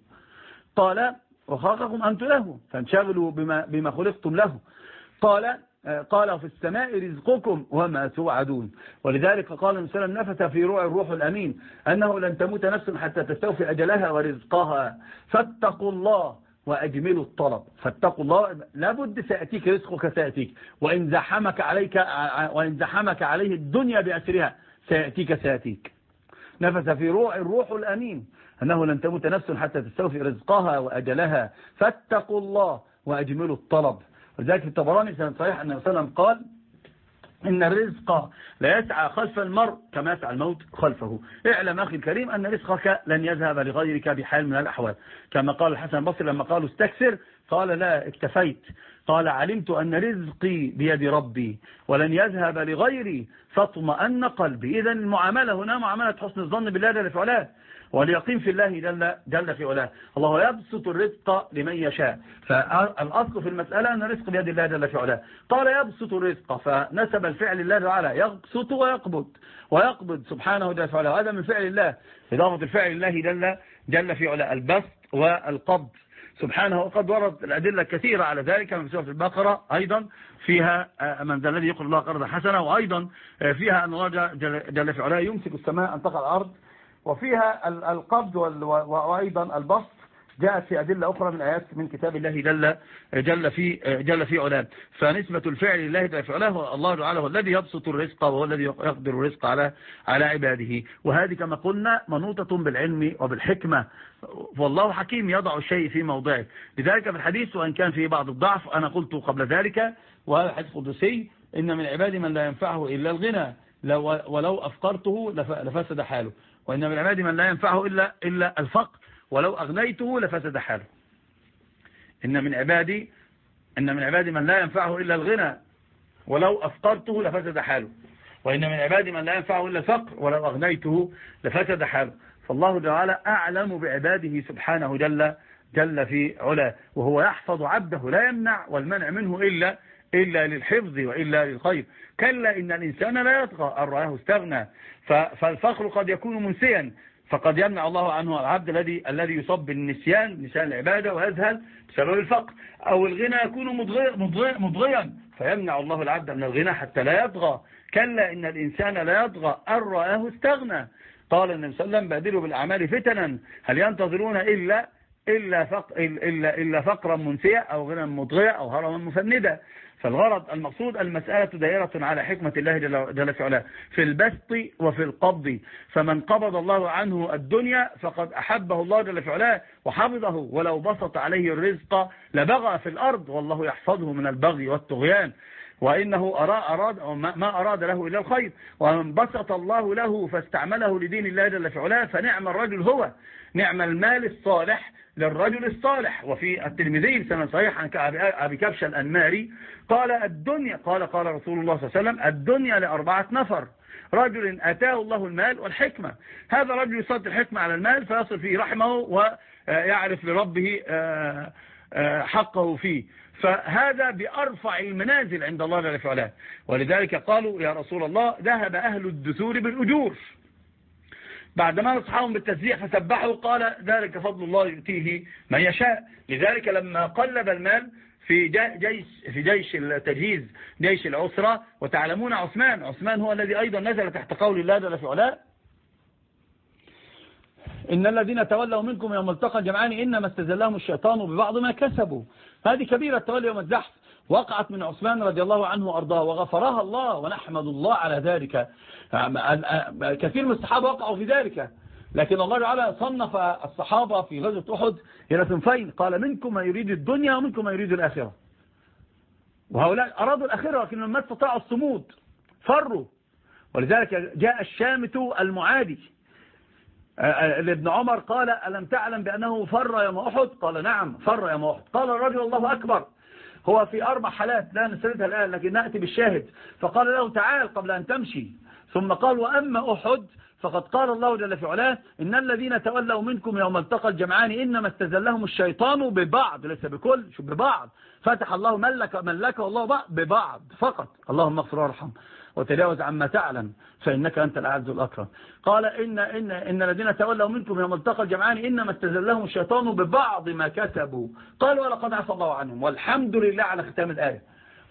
قال وخلقكم أنتم له فانشغلوا بما, بما خلقتم له. قال قال في السماء رزقكم وما توعدون. ولذلك قال النبي صلى الله عليه وسلم نفث في روع الروح الأمين أنه لن تموت نفس حتى تستوفي أجلها ورزقها. فاتقوا الله وأجملوا الطلب. فاتقوا الله لابد سيأتيك رزقك سيأتيك. وإن زحمك عليك وإن زحمك عليه الدنيا بأسرها سيأتيك سيأتيك. نفث في روع الروح الأمين. أنه لن تموت نفس حتى تستوفي رزقها وأجلها. فاتقوا الله وأجملوا الطلب. ولذلك في الطبراني سنة صحيح أن وسلم قال إن الرزق لا يسعى خلف المرء كما يسعى الموت خلفه. اعلم أخي الكريم أن رزقك لن يذهب لغيرك بحال من الأحوال. كما قال الحسن البصري لما قالوا استكثر قال لا اكتفيت. قال علمت أن رزقي بيد ربي ولن يذهب لغيري فاطمأن قلبي. إذا المعاملة هنا معاملة حسن الظن بالله جل واليقين في الله جل, جل في علاه. الله يبسط الرزق لمن يشاء. فالأصل في المسألة أن الرزق بيد الله جل في علاه. قال يبسط الرزق فنسب الفعل لله تعالى. يبسط ويقبض. ويقبض سبحانه جل في علاه. هذا من فعل الله. إضافة الفعل لله جل, جل في علاه. البسط والقبض. سبحانه وقد ورد الأدلة كثيرة على ذلك من سورة البقرة أيضا. فيها من ذا الذي يقول الله قرضا حسنة وأيضا فيها أن الله جل في علاه يمسك السماء أن تقع الأرض. وفيها القبض وأيضا البسط جاءت في أدلة أخرى من آيات من كتاب الله جل, جل في جل في علاه. فنسبة الفعل لله جل في علاه الله تعالى هو الذي يبسط الرزق وهو الذي يقدر الرزق على على عباده. وهذه كما قلنا منوطة بالعلم وبالحكمة. والله حكيم يضع الشيء في موضعه. لذلك في الحديث وإن كان فيه بعض الضعف أنا قلت قبل ذلك وهذا حديث قدسي إن من عبادي من لا ينفعه إلا الغنى. ولو أفقرته لفسد حاله. وإن من العباد من لا ينفعه إلا, إلا الفقر. ولو أغنيته لفسد حاله. إن من عبادي إن من عبادي من لا ينفعه إلا الغنى. ولو أفقرته لفسد حاله. وإن من عبادي من لا ينفعه إلا الفقر. ولو أغنيته لفسد حاله. فالله تعالى أعلم بعباده سبحانه جل جل في علاه. وهو يحفظ عبده لا يمنع والمنع منه إلا إلا للحفظ وإلا للخير. كلا إن الإنسان لا يطغى. أن رآه استغنى فالفخر قد يكون منسيا. فقد يمنع الله عنه العبد الذي الذي يصاب بالنسيان نسيان العبادة ويذهل بسبب الفقر. أو الغنى يكون مضغيا. فيمنع الله العبد من الغنى حتى لا يطغى. كلا إن الإنسان لا يطغى. أن رآه استغنى. قال النبي صلى الله عليه وسلم بادروا بالأعمال فتنا. هل ينتظرون إلا إلا, فق إلا, إلا فقرا منسيا أو غنى مضغيا أو هرما مفندا؟ فالغرض المقصود المسألة دائرة على حكمة الله جل في في البسط وفي القبض. فمن قبض الله عنه الدنيا فقد أحبه الله جل في وحفظه. ولو بسط عليه الرزق لبغى في الأرض والله يحفظه من البغي والطغيان. وإنه أراد أو ما أراد له إلا الخير. ومن بسط الله له فاستعمله لدين الله جل في فنعم الرجل هو. نعم المال الصالح للرجل الصالح. وفي التلميذي سنة صحيح عن أبي كبش الأنماري قال الدنيا قال قال رسول الله صلى الله عليه وسلم الدنيا لأربعة نفر. رجل أتاه الله المال والحكمة. هذا رجل يصد الحكمة على المال فيصل فيه رحمه ويعرف لربه آه، آه، حقه فيه. فهذا بأرفع المنازل عند الله جل وعلا. ولذلك قالوا يا رسول الله ذهب أهل الدثور بالأجور. بعدما نصحهم بالتسبيح فسبحوا قال ذلك فضل الله يؤتيه من يشاء. لذلك لما قلب المال في جيش في جيش التجهيز جيش العسرة. وتعلمون عثمان عثمان هو الذي أيضا نزل تحت قول الله جل في علاه إن الذين تولوا منكم يوم التقى الجمعان إنما استزلهم الشيطان ببعض ما كسبوا. هذه كبيرة تولي يوم الزحف. وقعت من عثمان رضي الله عنه وأرضاه وغفرها الله ونحمد الله على ذلك. كثير من الصحابة وقعوا في ذلك. لكن الله تعالى صنف الصحابة في غزوة أحد إلى صنفين قال منكم من يريد الدنيا ومنكم من يريد الآخرة. وهؤلاء أرادوا الآخرة لكن ما استطاعوا الصمود. فروا. ولذلك جاء الشامت المعادي. لابن عمر قال ألم تعلم بأنه فر يوم أحد؟ قال نعم فر يوم أحد. قال الرجل الله أكبر. هو في أربع حالات لا نسردها الآن لكن نأتي بالشاهد. فقال له تعال قبل أن تمشي. ثم قال وأما أحد فقد قال الله جل في علاه إن الذين تولوا منكم يوم التقى الجمعان إنما استزلهم الشيطان ببعض ليس بكل شو ببعض. فتح الله ملك من لك والله ببعض فقط. اللهم اغفر وارحم. وتجاوز عما تعلم فإنك أنت الأعز الأكرم. قال إن, إن, إن الذين تولوا منكم يوم التقى الجمعان إنما استزلهم الشيطان ببعض ما كسبوا قال ولقد عفى الله عنهم والحمد لله على ختام الآية.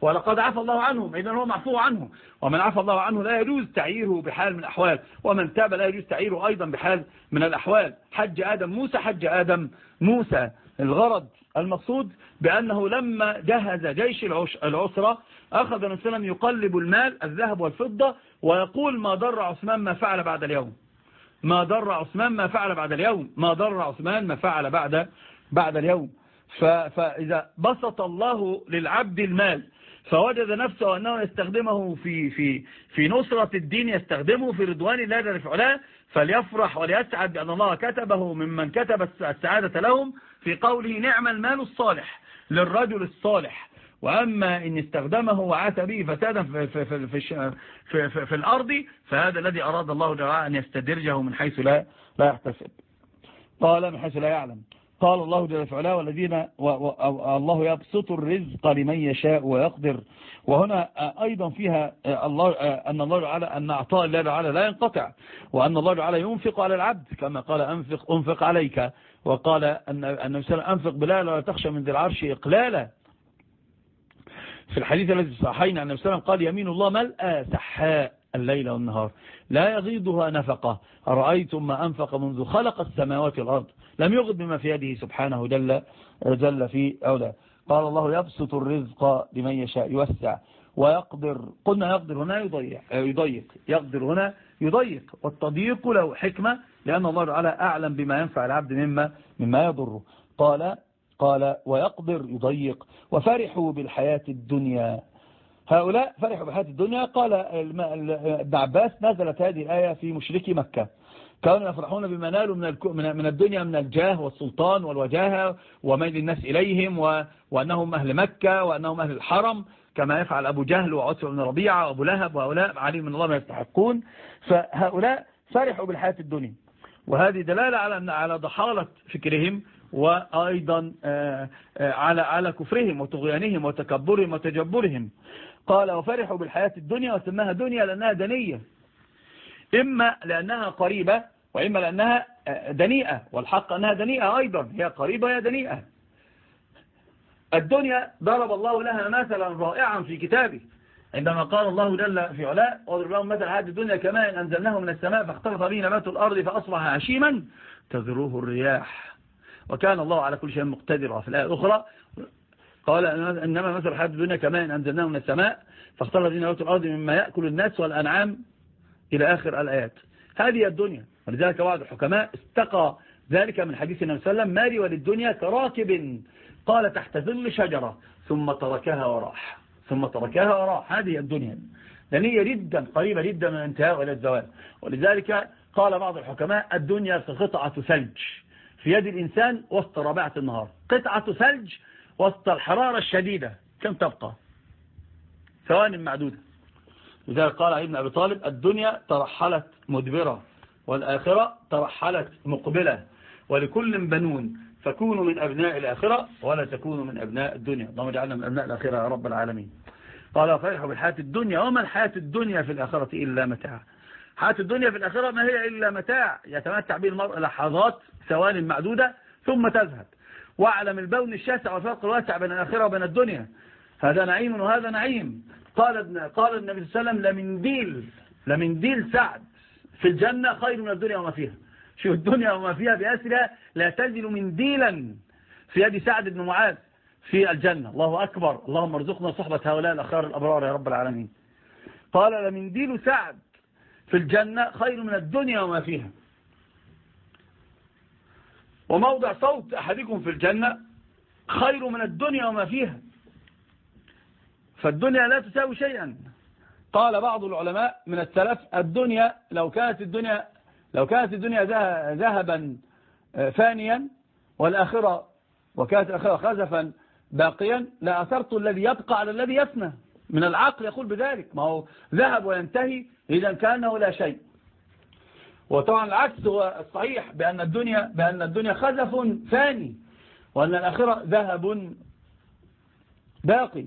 ولقد عفى الله عنهم. إذن هو معفو عنه ومن عفى الله عنه لا يجوز تعييره بحال من الأحوال. ومن تاب لا يجوز تعييره أيضا بحال من الأحوال. حج آدم موسى حج آدم موسى. الغرض المقصود بأنه لما جهز جيش العسرة أخذ صلى يقلب المال الذهب والفضة ويقول ما ضر عثمان ما فعل بعد اليوم. ما ضر عثمان ما فعل بعد اليوم. ما ضر عثمان ما فعل بعد بعد اليوم. فإذا بسط الله للعبد المال فوجد نفسه أنه يستخدمه في, في, في نصرة الدين يستخدمه في رضوان الله جل في علاه فليفرح وليسعد بأن الله كتبه ممن كتب السعادة لهم في قوله نعم المال الصالح للرجل الصالح. وأما إن استخدمه وعات به فسادا في, في, في, في, في, في, في الأرض فهذا الذي أراد الله جل أن يستدرجه من حيث لا, لا يحتسب. قال من حيث لا يعلم. قال الله جل وعلا والذين الله يبسط الرزق لمن يشاء ويقدر. وهنا أيضا فيها الله أن الله تعالى أن أعطاء الله تعالى لا ينقطع وأن الله تعالى ينفق على العبد كما قال أنفق, أنفق عليك. وقال أن النبي صلى الله عليه وسلم أنفق بلال ولا تخشى من ذي العرش إقلالا. في الحديث الذي صحينا عن النبي صلى الله عليه وسلم قال يمين الله ملأ سحاء الليل والنهار لا يغيضها نفقة. أرأيتم ما أنفق منذ خلق السماوات والأرض؟ لم يغض بما في يده سبحانه جل, جل في أولى قال الله يبسط الرزق لمن يشاء يوسع ويقدر. قلنا يقدر هنا يضيق, يضيق. يقدر هنا يضيق. والتضييق له حكمة لأن الله تعالى أعلم بما ينفع العبد مما, مما يضره. قال قال ويقدر يضيق. وفرحوا بالحياة الدنيا. هؤلاء فرحوا بالحياة الدنيا. قال ابن عباس نزلت هذه الآية في مشركي مكة. كانوا يفرحون بما نالوا من من الدنيا من الجاه والسلطان والوجاهة وميل الناس إليهم وأنهم أهل مكة وأنهم أهل الحرم كما يفعل أبو جهل وعتبة بن ربيعة وأبو لهب وهؤلاء عليهم من الله ما يستحقون. فهؤلاء فرحوا بالحياة الدنيا. وهذه دلالة على على ضحالة فكرهم وأيضا آه، آه، على على كفرهم وطغيانهم وتكبرهم وتجبرهم. قال وفرحوا بالحياة الدنيا وسماها دنيا لأنها دنية. إما لأنها قريبة وإما لأنها آه، دنيئة والحق أنها دنيئة أيضا هي قريبة هي دنيئة. الدنيا ضرب الله لها مثلا رائعا في كتابه. عندما قال الله جل في علاء واضرب لهم مثل هذه الدنيا كما إن أنزلناه من السماء فاختلط به نبات الأرض فأصبح هشيما. تذروه الرياح. وكان الله على كل شيء مقتدر في الآية الأخرى. قال إنما مثل حياة الدنيا كما إن أنزلناه من السماء فاختلط به نبات الأرض مما يأكل الناس والأنعام. إلى آخر الآيات. هذه الدنيا. ولذلك بعض الحكماء استقى ذلك من حديث النبي صلى الله عليه وسلم مالي وللدنيا كراكب قال تحت ظل شجرة. ثم تركها وراح. ثم تركها وراح. هذه الدنيا. هي جدا قريبة جدا من الانتهاء إلى الزوال. ولذلك قال بعض الحكماء الدنيا كقطعة ثلج في يد الإنسان وسط ربيعة النهار. قطعة ثلج وسط الحرارة الشديدة. كم تبقى؟ ثوان معدودة. لذلك قال ابن أبي طالب الدنيا ترحلت مدبرة والآخرة ترحلت مقبلة. ولكل بنون فكونوا من أبناء الآخرة ولا تكونوا من أبناء الدنيا. اللهم اجعلنا من أبناء الآخرة يا رب العالمين. قال فرحوا بالحياة الدنيا وما الحياة الدنيا في الآخرة إلا متاع. حياة الدنيا في الآخرة ما هي إلا متاع؟ يتمتع به المرء لحظات ثوان معدودة ثم تذهب. واعلم البون الشاسع والفرق الواسع بين الآخرة وبين الدنيا. هذا نعيم وهذا نعيم. قال قال النبي صلى الله عليه وسلم لمنديل لمنديل سعد. في الجنة خير من الدنيا وما فيها. شوف الدنيا وما فيها بأسرها لا تزل منديلا في يد سعد بن معاذ في الجنة. الله أكبر. اللهم ارزقنا صحبة هؤلاء الأخيار الأبرار يا رب العالمين. قال لمنديل سعد. في الجنة خير من الدنيا وما فيها. وموضع صوت أحدكم في الجنة خير من الدنيا وما فيها. فالدنيا لا تساوي شيئا. قال بعض العلماء من السلف الدنيا لو كانت الدنيا لو كانت الدنيا ذهبا آه، فانيا والآخرة وكانت الآخرة خزفا باقيا لأثرت الذي يبقى على الذي يفنى من العقل يقول بذلك. ما هو ذهب وينتهي إذا كأنه لا شيء. وطبعا العكس هو الصحيح بأن الدنيا, بأن الدنيا خزف فاني وأن الآخرة ذهب باقي.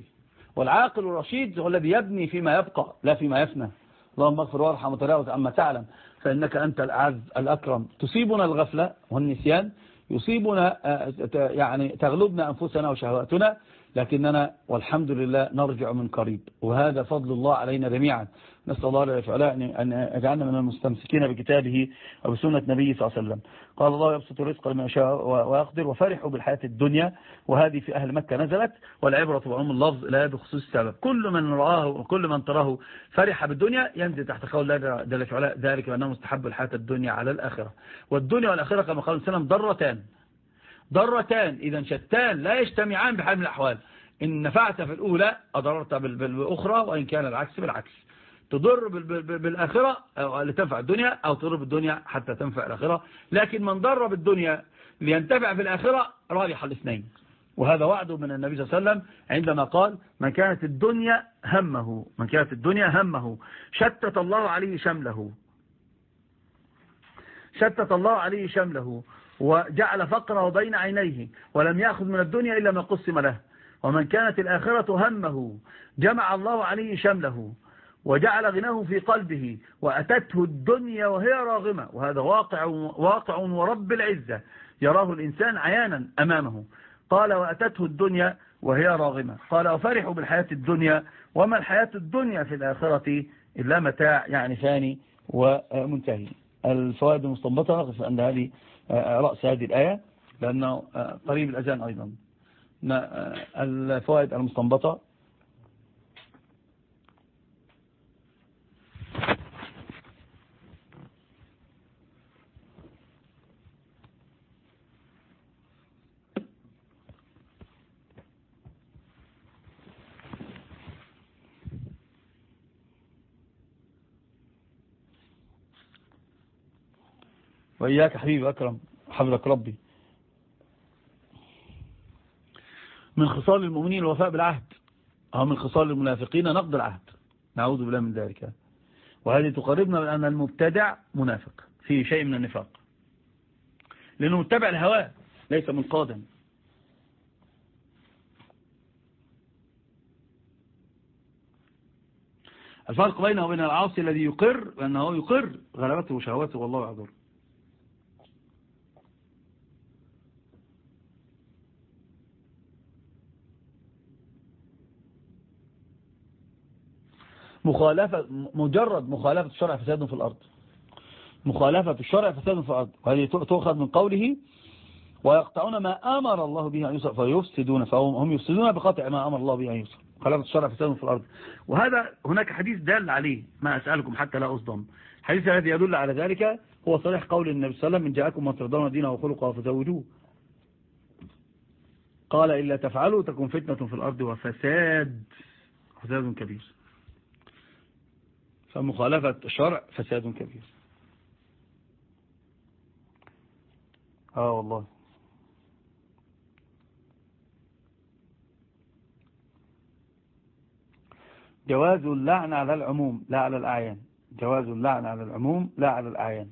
والعاقل الرشيد هو الذي يبني فيما يبقى لا فيما يفنى. اللهم اغفر وارحم وتجاوز عما تعلم فإنك أنت الأعز الأكرم. تصيبنا الغفلة والنسيان يصيبنا يعني تغلبنا أنفسنا وشهواتنا لكننا والحمد لله نرجع من قريب. وهذا فضل الله علينا جميعا. نسأل الله لفعلاء أن يجعلنا من المستمسكين بكتابه وبسنة نبيه صلى الله عليه وسلم. قال الله يبسط الرزق لمن يشاء ويقدر وفرحوا بالحياة الدنيا. وهذه في أهل مكة نزلت والعبرة بعموم اللفظ لا بخصوص السبب. كل من رآه وكل من تراه فرح بالدنيا ينزل تحت قول الله جل وعلا ذلك بأنه مستحب الحياة الدنيا على الآخرة. والدنيا والآخرة كما قال السلام ضرتان ضرتان. إذا شتان لا يجتمعان بحال من الأحوال. إن نفعت في الأولى أضررت بالأخرى وإن كان العكس بالعكس. تضر بالآخرة لتنفع الدنيا أو تضر بالدنيا حتى تنفع الآخرة. لكن من ضر بالدنيا لينتفع في الآخرة رابح الاثنين. وهذا وعد من النبي صلى الله عليه وسلم عندما قال من كانت الدنيا همه من كانت الدنيا همه شتت الله عليه شمله. شتت الله عليه شمله. وجعل فقره بين عينيه ولم يأخذ من الدنيا إلا ما قسم له. ومن كانت الآخرة همه جمع الله عليه شمله وجعل غناه في قلبه وأتته الدنيا وهي راغمة. وهذا واقع, واقع ورب العزة. يراه الإنسان عيانا أمامه. قال وأتته الدنيا وهي راغمة. قال وفرحوا بالحياة الدنيا وما الحياة الدنيا في الآخرة إلا متاع يعني فاني ومنتهي. الفوائد المستنبطة نقف عند هذه رأس هذه الآية لأنه قريب الأذان أيضا. الفوائد المستنبطة وإياك حبيبي أكرم. حفظك ربي. من خصال المؤمنين الوفاء بالعهد. أو من خصال المنافقين نقض العهد. نعوذ بالله من ذلك. وهذه تقربنا بأن المبتدع منافق. في شيء من النفاق. لأنه متبع الهواء ليس من قادم الفرق بينه وبين العاصي الذي يقر أنه يقر غلبته وشهواته والله يعذره مخالفة مجرد مخالفة الشرع فساد في الأرض. مخالفة الشرع فساد في الأرض. وهذه تؤخذ من قوله ويقطعون ما أمر الله به أن يوصل فيفسدون فهم هم يفسدون بقطع ما أمر الله به أن يوصل مخالفة الشرع فساد في الأرض. وهذا هناك حديث دال عليه ما أسألكم حتى لا أصدم. الحديث الذي يدل على ذلك هو صريح قول النبي صلى الله عليه وسلم من جاءكم من ترضون دينه وخلقه فزوجوه. قال إلا تفعلوا تكون فتنة في الأرض وفساد فساد كبير. فمخالفة الشرع فساد كبير. آه والله. جواز اللعن على العموم لا على الأعيان. جواز اللعن على العموم لا على الأعيان.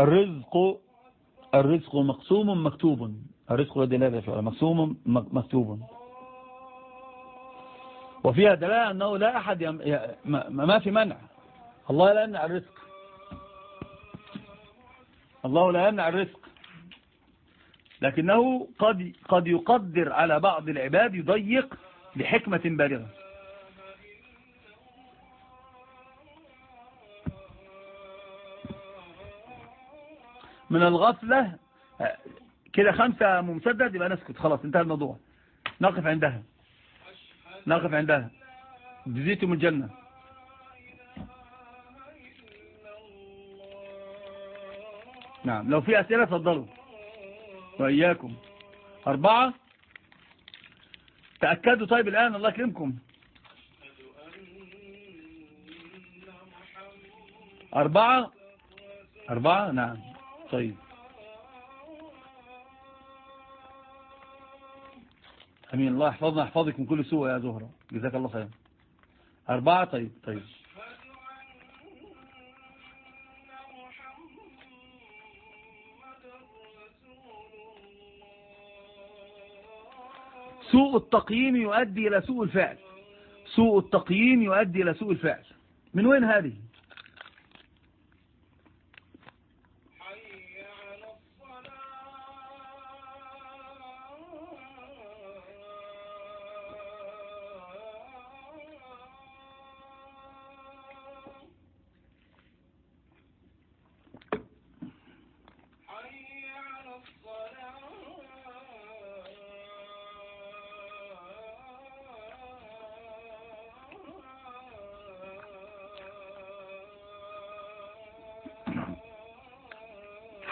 الرزق الرزق مقسوم مكتوب. الرزق لدلالة فعلا مقسوم مكتوب. وفيها دلالة أنه لا أحد يم... ما في منع. الله لا يمنع الرزق. الله لا يمنع الرزق. لكنه قد قد يقدر على بعض العباد يضيق لحكمة بالغة. من الغفلة كده خمسة ممسدد يبقى نسكت خلاص انتهى الموضوع. نقف عندها. نقف عندها. جزيتم الجنة. نعم. لو في أسئلة تفضلوا وإياكم. أربعة. تأكدوا. طيب الآن الله يكرمكم. أربعة. أربعة؟ نعم. طيب. أمين. الله يحفظنا يحفظك من كل سوء يا زهرة. جزاك الله خير أربعة؟ طيب طيب. سوء التقييم يؤدي إلى سوء الفعل. سوء التقييم يؤدي إلى سوء الفعل. من وين هذه؟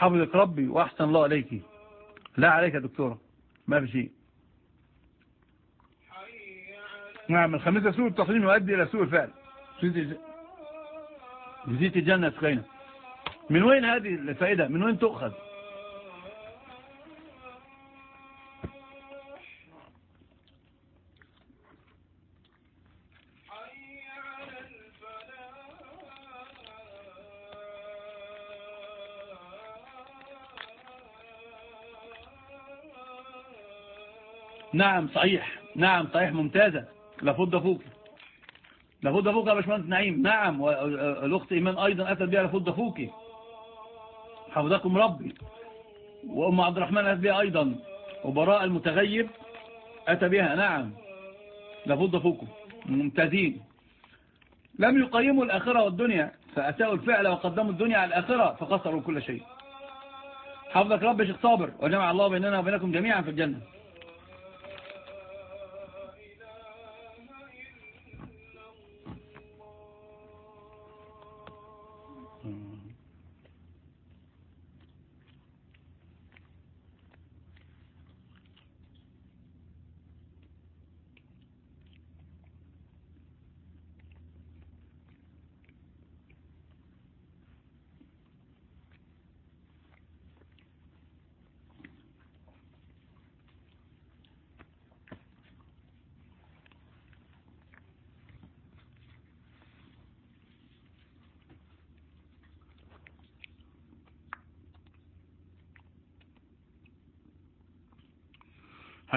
حفظك ربي وأحسن الله عليك لا عليك يا دكتورة. ما في شيء. نعم الخميسة سوء التقييم يؤدي إلى سوء الفعل. جزيت الجنة سخينة من وين هذه الفائدة؟ من وين تؤخذ؟ نعم صحيح. نعم صحيح ممتازة. لفض فوق. لفض فوق يا باشمهندس نعيم. نعم والأخت إيمان أيضا أتت بها لفض فوق حفظكم ربي. وأم عبد الرحمن أتت بها أيضا. وبراء المتغيب أتى بها. نعم لفض فوق ممتازين. لم يقيموا الآخرة والدنيا فأساءوا الفعل وقدموا الدنيا على الآخرة فخسروا كل شيء. حفظك رب شيخ صابر وجمع الله بيننا وبينكم جميعا في الجنة.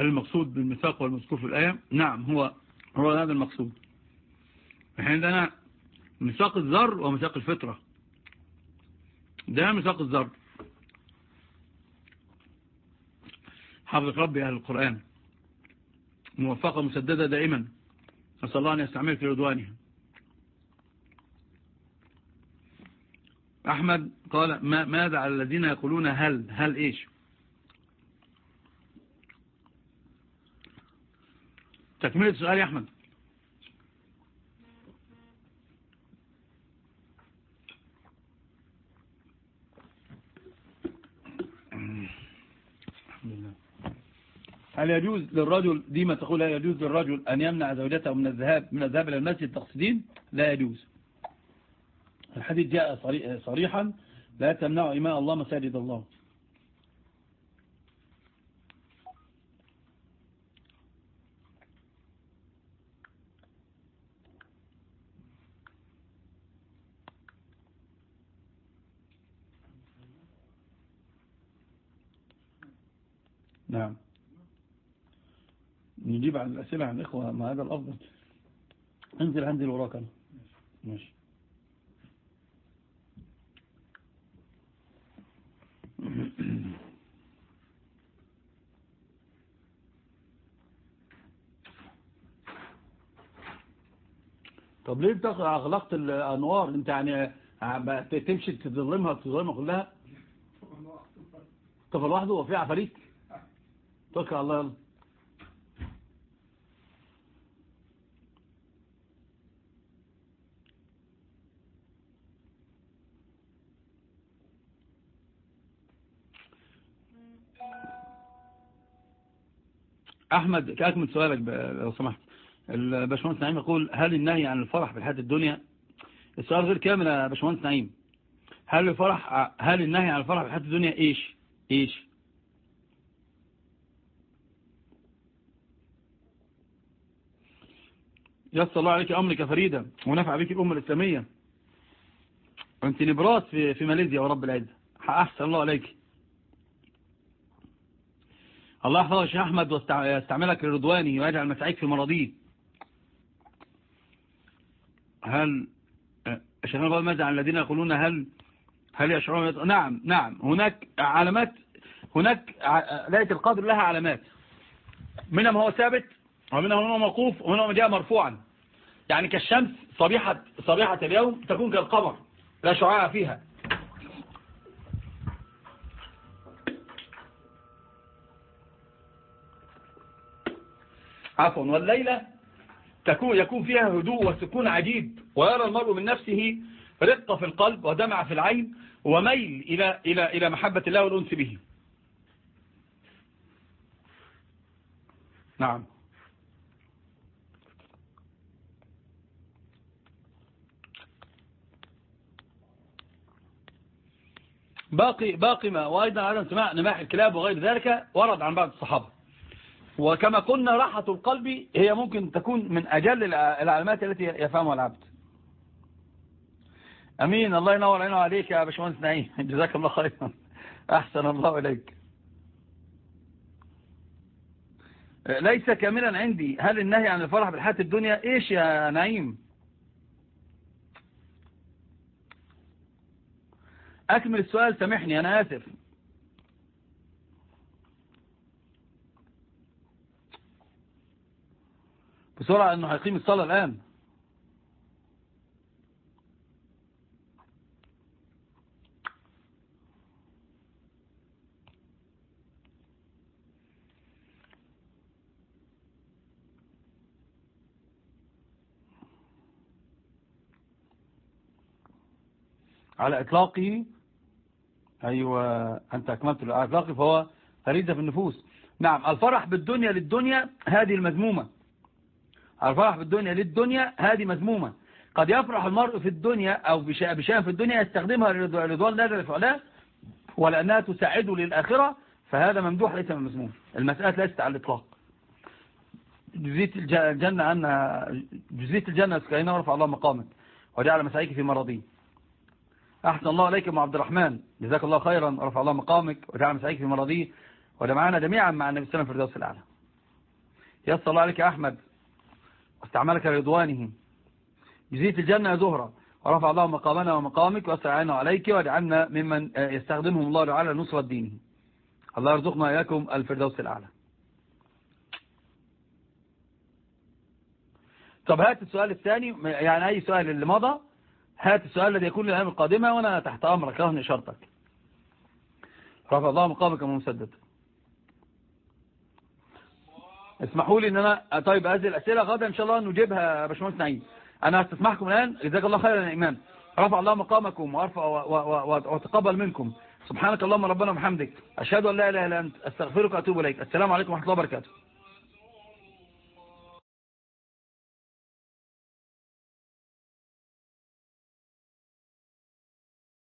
هل المقصود بالميثاق والمذكور في الآية؟ نعم هو هو هذا المقصود. عندنا ميثاق الذر وميثاق الفطرة. ده ميثاق الذر. حافظ ربي أهل القرآن. موفقة مسددة دائما. نسأل الله أن يستعمل في رضوانه أحمد قال ما ماذا على الذين يقولون هل؟ هل إيش؟ تكملة السؤال يا أحمد. هل يجوز للرجل ديما تقول هل يجوز للرجل أن يمنع زوجته من الذهاب من الذهاب إلى المسجد تقصدين؟ لا يجوز. الحديث جاء صريحا لا تمنع إماء الله مساجد الله. نعم. نجيب عن الأسئلة عن الإخوة ما هذا الأفضل. انزل عندي وراك أنا. ماشي. طب ليه بتاخد أغلقت الأنوار؟ انت يعني تمشي تظلمها تظلمها كلها؟ طب لوحده وفي عفاريت. الله يلا أحمد أكمل سؤالك لو سمحت. الباشمهندس نعيم يقول هل النهي عن الفرح في الحياة الدنيا؟ السؤال غير كامل يا باشمهندس نعيم. هل الفرح هل النهي عن الفرح في الحياة الدنيا إيش؟ إيش؟ يسر الله عليك أمرك فريدة ونفع بك الأمة الإسلامية. أنت نبراس في, في ماليزيا ورب العزة. أحسن الله عليك. الله يحفظك يا أحمد ويستعملك لرضواني ويجعل مسعيك في مرضيه هل شيخنا الله ماذا عن الذين يقولون هل هل يشعرون نعم نعم. هناك علامات هناك ليلة القدر لها علامات. منها ما هو ثابت ومنها هو موقوف ومنها ما جاء مرفوعا. يعني كالشمس صبيحة, صبيحة اليوم تكون كالقمر لا شعاع فيها. عفوا والليلة تكون يكون فيها هدوء وسكون عجيب ويرى المرء من نفسه رقة في القلب ودمع في العين وميل إلى, إلى, إلى محبة الله والأنس به. نعم. باقي باقي ما وأيضا عدم سماع نماح الكلاب وغير ذلك ورد عن بعض الصحابة. وكما قلنا راحة القلب هي ممكن تكون من أجل العلامات التي يفهمها العبد. أمين. الله ينور عينه عليك يا باشمهندس نعيم. جزاك الله خيرا. أحسن الله إليك. ليس كاملا عندي. هل النهي عن الفرح بالحياة الدنيا؟ إيش يا نعيم؟ أكمل السؤال سامحني أنا آسف. بسرعة أنه هيقيم الصلاة الآن. على إطلاقه أيوة أنت أكملت. على إطلاقه فهو فريدة في النفوس نعم الفرح بالدنيا للدنيا هذه المذمومة. الفرح بالدنيا للدنيا هذه مذمومة. قد يفرح المرء في الدنيا أو بشيء في الدنيا يستخدمها لرضوان الله جل وعلا ولأنها تساعده للآخرة فهذا ممدوح ليس مذموم. المسألة ليست على الإطلاق. جزية الجنة أن جزية الجنة سكينة ورفع الله مقامك وجعل مسائك في مرضين أحسن الله عليكم عبد الرحمن. جزاك الله خيرا ورفع الله مقامك وجعل مسائك في مرضيه وجمعنا جميعا مع النبي وسلم في الردوس الأعلى. يسر الله عليك يا أحمد واستعملك رضوانه جزية الجنة يا زهرة. ورفع الله مقامنا ومقامك وسعنا عليك واجعلنا ممن يستخدمهم الله تعالى لنصرة دينه الله يرزقنا إياكم الفردوس الأعلى. طب هات السؤال الثاني يعني أي سؤال اللي مضى؟ هات السؤال الذي يكون للأيام القادمة وأنا تحت أمرك. رهن شرطك. رفع الله مقامك ومسدد اسمحوا لي إن أنا طيب هذه الأسئلة غدا إن شاء الله نجيبها يا باشمهندس نعيم. أنا هستسمحكم الآن. جزاك الله خيرا يا إمام. رفع الله مقامكم وأرفع وتقبل منكم. سبحانك اللهم ربنا وبحمدك. أشهد أن لا إله إلا أنت. أستغفرك وأتوب إليك. السلام عليكم ورحمة الله وبركاته.